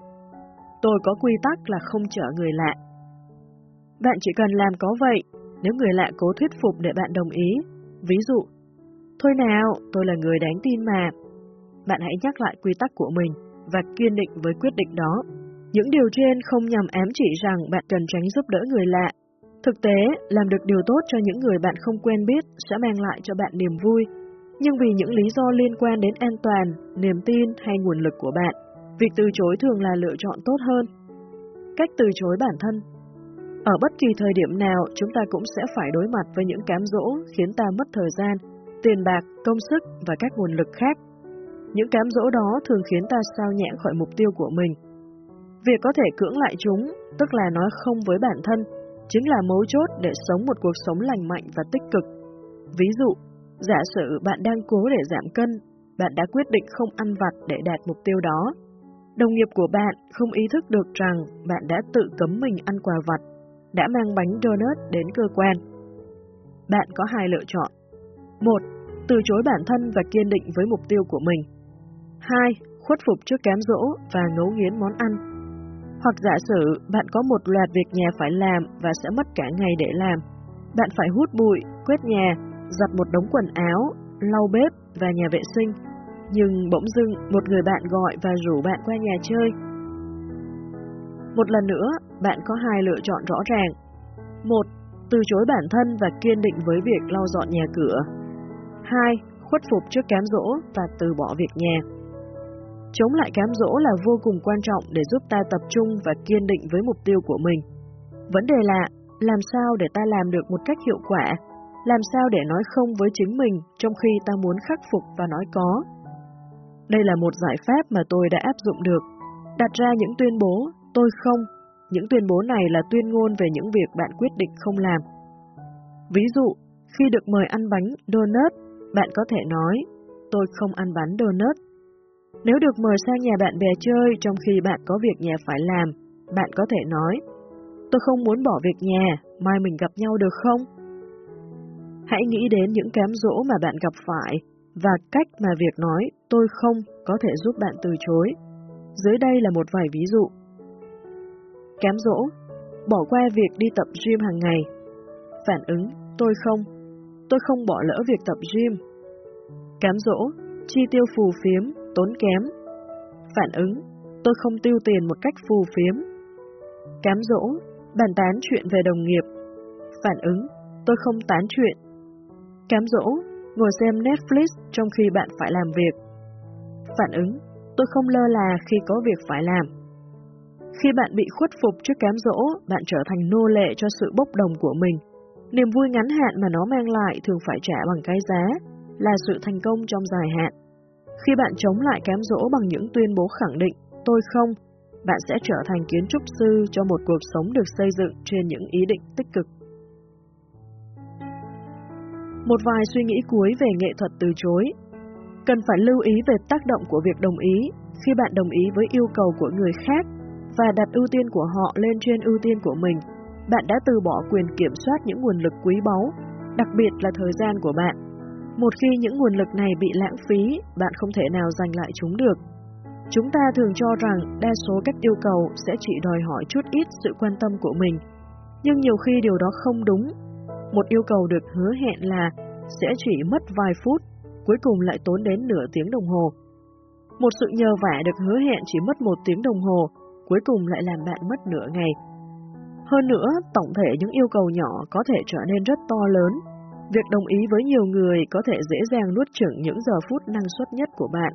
Tôi có quy tắc là không chở người lạ. Bạn chỉ cần làm có vậy, nếu người lạ cố thuyết phục để bạn đồng ý. Ví dụ, Thôi nào, tôi là người đáng tin mà. Bạn hãy nhắc lại quy tắc của mình và kiên định với quyết định đó. Những điều trên không nhằm ám chỉ rằng bạn cần tránh giúp đỡ người lạ. Thực tế, làm được điều tốt cho những người bạn không quen biết sẽ mang lại cho bạn niềm vui. Nhưng vì những lý do liên quan đến an toàn, niềm tin hay nguồn lực của bạn, việc từ chối thường là lựa chọn tốt hơn. Cách từ chối bản thân Ở bất kỳ thời điểm nào, chúng ta cũng sẽ phải đối mặt với những cám dỗ khiến ta mất thời gian, tiền bạc, công sức và các nguồn lực khác. Những cám dỗ đó thường khiến ta sao nhãng khỏi mục tiêu của mình Việc có thể cưỡng lại chúng, tức là nói không với bản thân, chính là mấu chốt để sống một cuộc sống lành mạnh và tích cực. Ví dụ, giả sử bạn đang cố để giảm cân, bạn đã quyết định không ăn vặt để đạt mục tiêu đó. Đồng nghiệp của bạn không ý thức được rằng bạn đã tự cấm mình ăn quà vặt, đã mang bánh donut đến cơ quan. Bạn có hai lựa chọn. một, Từ chối bản thân và kiên định với mục tiêu của mình. 2. Khuất phục trước cám dỗ và ngấu nghiến món ăn hoặc giả sử bạn có một loạt việc nhà phải làm và sẽ mất cả ngày để làm. Bạn phải hút bụi, quét nhà, giặt một đống quần áo, lau bếp và nhà vệ sinh. Nhưng bỗng dưng một người bạn gọi và rủ bạn qua nhà chơi. Một lần nữa, bạn có hai lựa chọn rõ ràng. Một, từ chối bản thân và kiên định với việc lau dọn nhà cửa. Hai, khuất phục trước cám dỗ và từ bỏ việc nhà. Chống lại cám dỗ là vô cùng quan trọng để giúp ta tập trung và kiên định với mục tiêu của mình. Vấn đề là, làm sao để ta làm được một cách hiệu quả? Làm sao để nói không với chính mình trong khi ta muốn khắc phục và nói có? Đây là một giải pháp mà tôi đã áp dụng được. Đặt ra những tuyên bố, tôi không. Những tuyên bố này là tuyên ngôn về những việc bạn quyết định không làm. Ví dụ, khi được mời ăn bánh donut, bạn có thể nói, tôi không ăn bánh donut nếu được mời sang nhà bạn bè chơi trong khi bạn có việc nhà phải làm, bạn có thể nói, tôi không muốn bỏ việc nhà, mai mình gặp nhau được không? Hãy nghĩ đến những cám dỗ mà bạn gặp phải và cách mà việc nói tôi không có thể giúp bạn từ chối. Dưới đây là một vài ví dụ. Cám dỗ, bỏ qua việc đi tập gym hàng ngày. Phản ứng, tôi không, tôi không bỏ lỡ việc tập gym. Cám dỗ, chi tiêu phù phiếm, tốn kém. Phản ứng, tôi không tiêu tiền một cách phù phiếm. Cám dỗ, bàn tán chuyện về đồng nghiệp. Phản ứng, tôi không tán chuyện. Cám dỗ, ngồi xem Netflix trong khi bạn phải làm việc. Phản ứng, tôi không lơ là khi có việc phải làm. Khi bạn bị khuất phục trước cám dỗ, bạn trở thành nô lệ cho sự bốc đồng của mình. Niềm vui ngắn hạn mà nó mang lại thường phải trả bằng cái giá, là sự thành công trong dài hạn. Khi bạn chống lại cám dỗ bằng những tuyên bố khẳng định tôi không, bạn sẽ trở thành kiến trúc sư cho một cuộc sống được xây dựng trên những ý định tích cực. Một vài suy nghĩ cuối về nghệ thuật từ chối. Cần phải lưu ý về tác động của việc đồng ý khi bạn đồng ý với yêu cầu của người khác và đặt ưu tiên của họ lên trên ưu tiên của mình bạn đã từ bỏ quyền kiểm soát những nguồn lực quý báu, đặc biệt là thời gian của bạn. Một khi những nguồn lực này bị lãng phí, bạn không thể nào giành lại chúng được. Chúng ta thường cho rằng đa số các yêu cầu sẽ chỉ đòi hỏi chút ít sự quan tâm của mình, nhưng nhiều khi điều đó không đúng. Một yêu cầu được hứa hẹn là sẽ chỉ mất vài phút, cuối cùng lại tốn đến nửa tiếng đồng hồ. Một sự nhờ vả được hứa hẹn chỉ mất một tiếng đồng hồ, cuối cùng lại làm bạn mất nửa ngày. Hơn nữa, tổng thể những yêu cầu nhỏ có thể trở nên rất to lớn. Việc đồng ý với nhiều người có thể dễ dàng nuốt chửng những giờ phút năng suất nhất của bạn.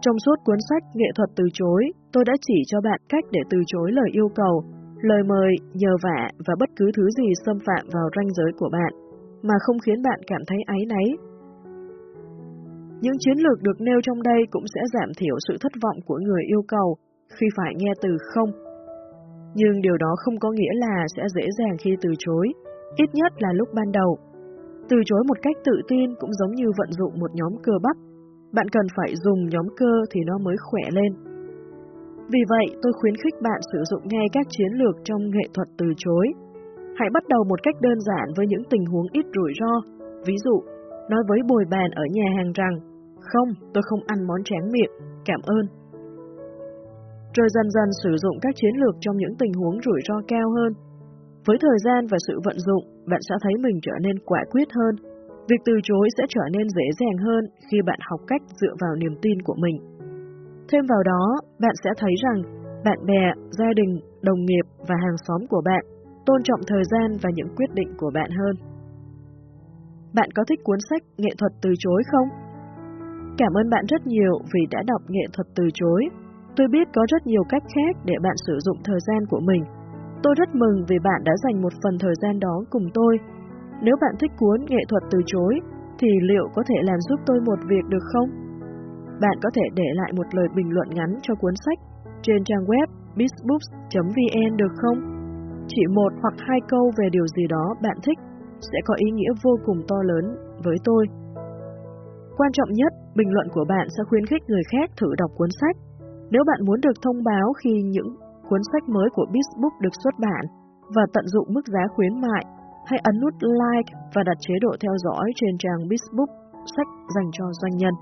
Trong suốt cuốn sách Nghệ thuật từ chối, tôi đã chỉ cho bạn cách để từ chối lời yêu cầu, lời mời, nhờ vả và bất cứ thứ gì xâm phạm vào ranh giới của bạn, mà không khiến bạn cảm thấy áy náy. Những chiến lược được nêu trong đây cũng sẽ giảm thiểu sự thất vọng của người yêu cầu khi phải nghe từ không. Nhưng điều đó không có nghĩa là sẽ dễ dàng khi từ chối, ít nhất là lúc ban đầu. Từ chối một cách tự tin cũng giống như vận dụng một nhóm cơ bắp bạn cần phải dùng nhóm cơ thì nó mới khỏe lên. Vì vậy, tôi khuyến khích bạn sử dụng ngay các chiến lược trong nghệ thuật từ chối. Hãy bắt đầu một cách đơn giản với những tình huống ít rủi ro. Ví dụ, nói với bồi bàn ở nhà hàng rằng, không, tôi không ăn món tráng miệng, cảm ơn. Rồi dần dần sử dụng các chiến lược trong những tình huống rủi ro cao hơn. Với thời gian và sự vận dụng, bạn sẽ thấy mình trở nên quả quyết hơn Việc từ chối sẽ trở nên dễ dàng hơn khi bạn học cách dựa vào niềm tin của mình. Thêm vào đó, bạn sẽ thấy rằng bạn bè, gia đình, đồng nghiệp và hàng xóm của bạn tôn trọng thời gian và những quyết định của bạn hơn. Bạn có thích cuốn sách Nghệ thuật từ chối không? Cảm ơn bạn rất nhiều vì đã đọc Nghệ thuật từ chối. Tôi biết có rất nhiều cách khác để bạn sử dụng thời gian của mình. Tôi rất mừng vì bạn đã dành một phần thời gian đó cùng tôi nếu bạn thích cuốn nghệ thuật từ chối, thì liệu có thể làm giúp tôi một việc được không? Bạn có thể để lại một lời bình luận ngắn cho cuốn sách trên trang web bizbooks.vn được không? Chỉ một hoặc hai câu về điều gì đó bạn thích sẽ có ý nghĩa vô cùng to lớn với tôi. Quan trọng nhất, bình luận của bạn sẽ khuyến khích người khác thử đọc cuốn sách. Nếu bạn muốn được thông báo khi những cuốn sách mới của Bizbook được xuất bản và tận dụng mức giá khuyến mại hãy ấn nút like và đặt chế độ theo dõi trên trang Bizbook sách dành cho doanh nhân.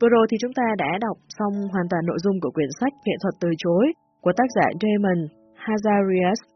Vừa rồi thì chúng ta đã đọc xong hoàn toàn nội dung của quyển sách Nghệ thuật từ chối của tác giả Damon Hazarias.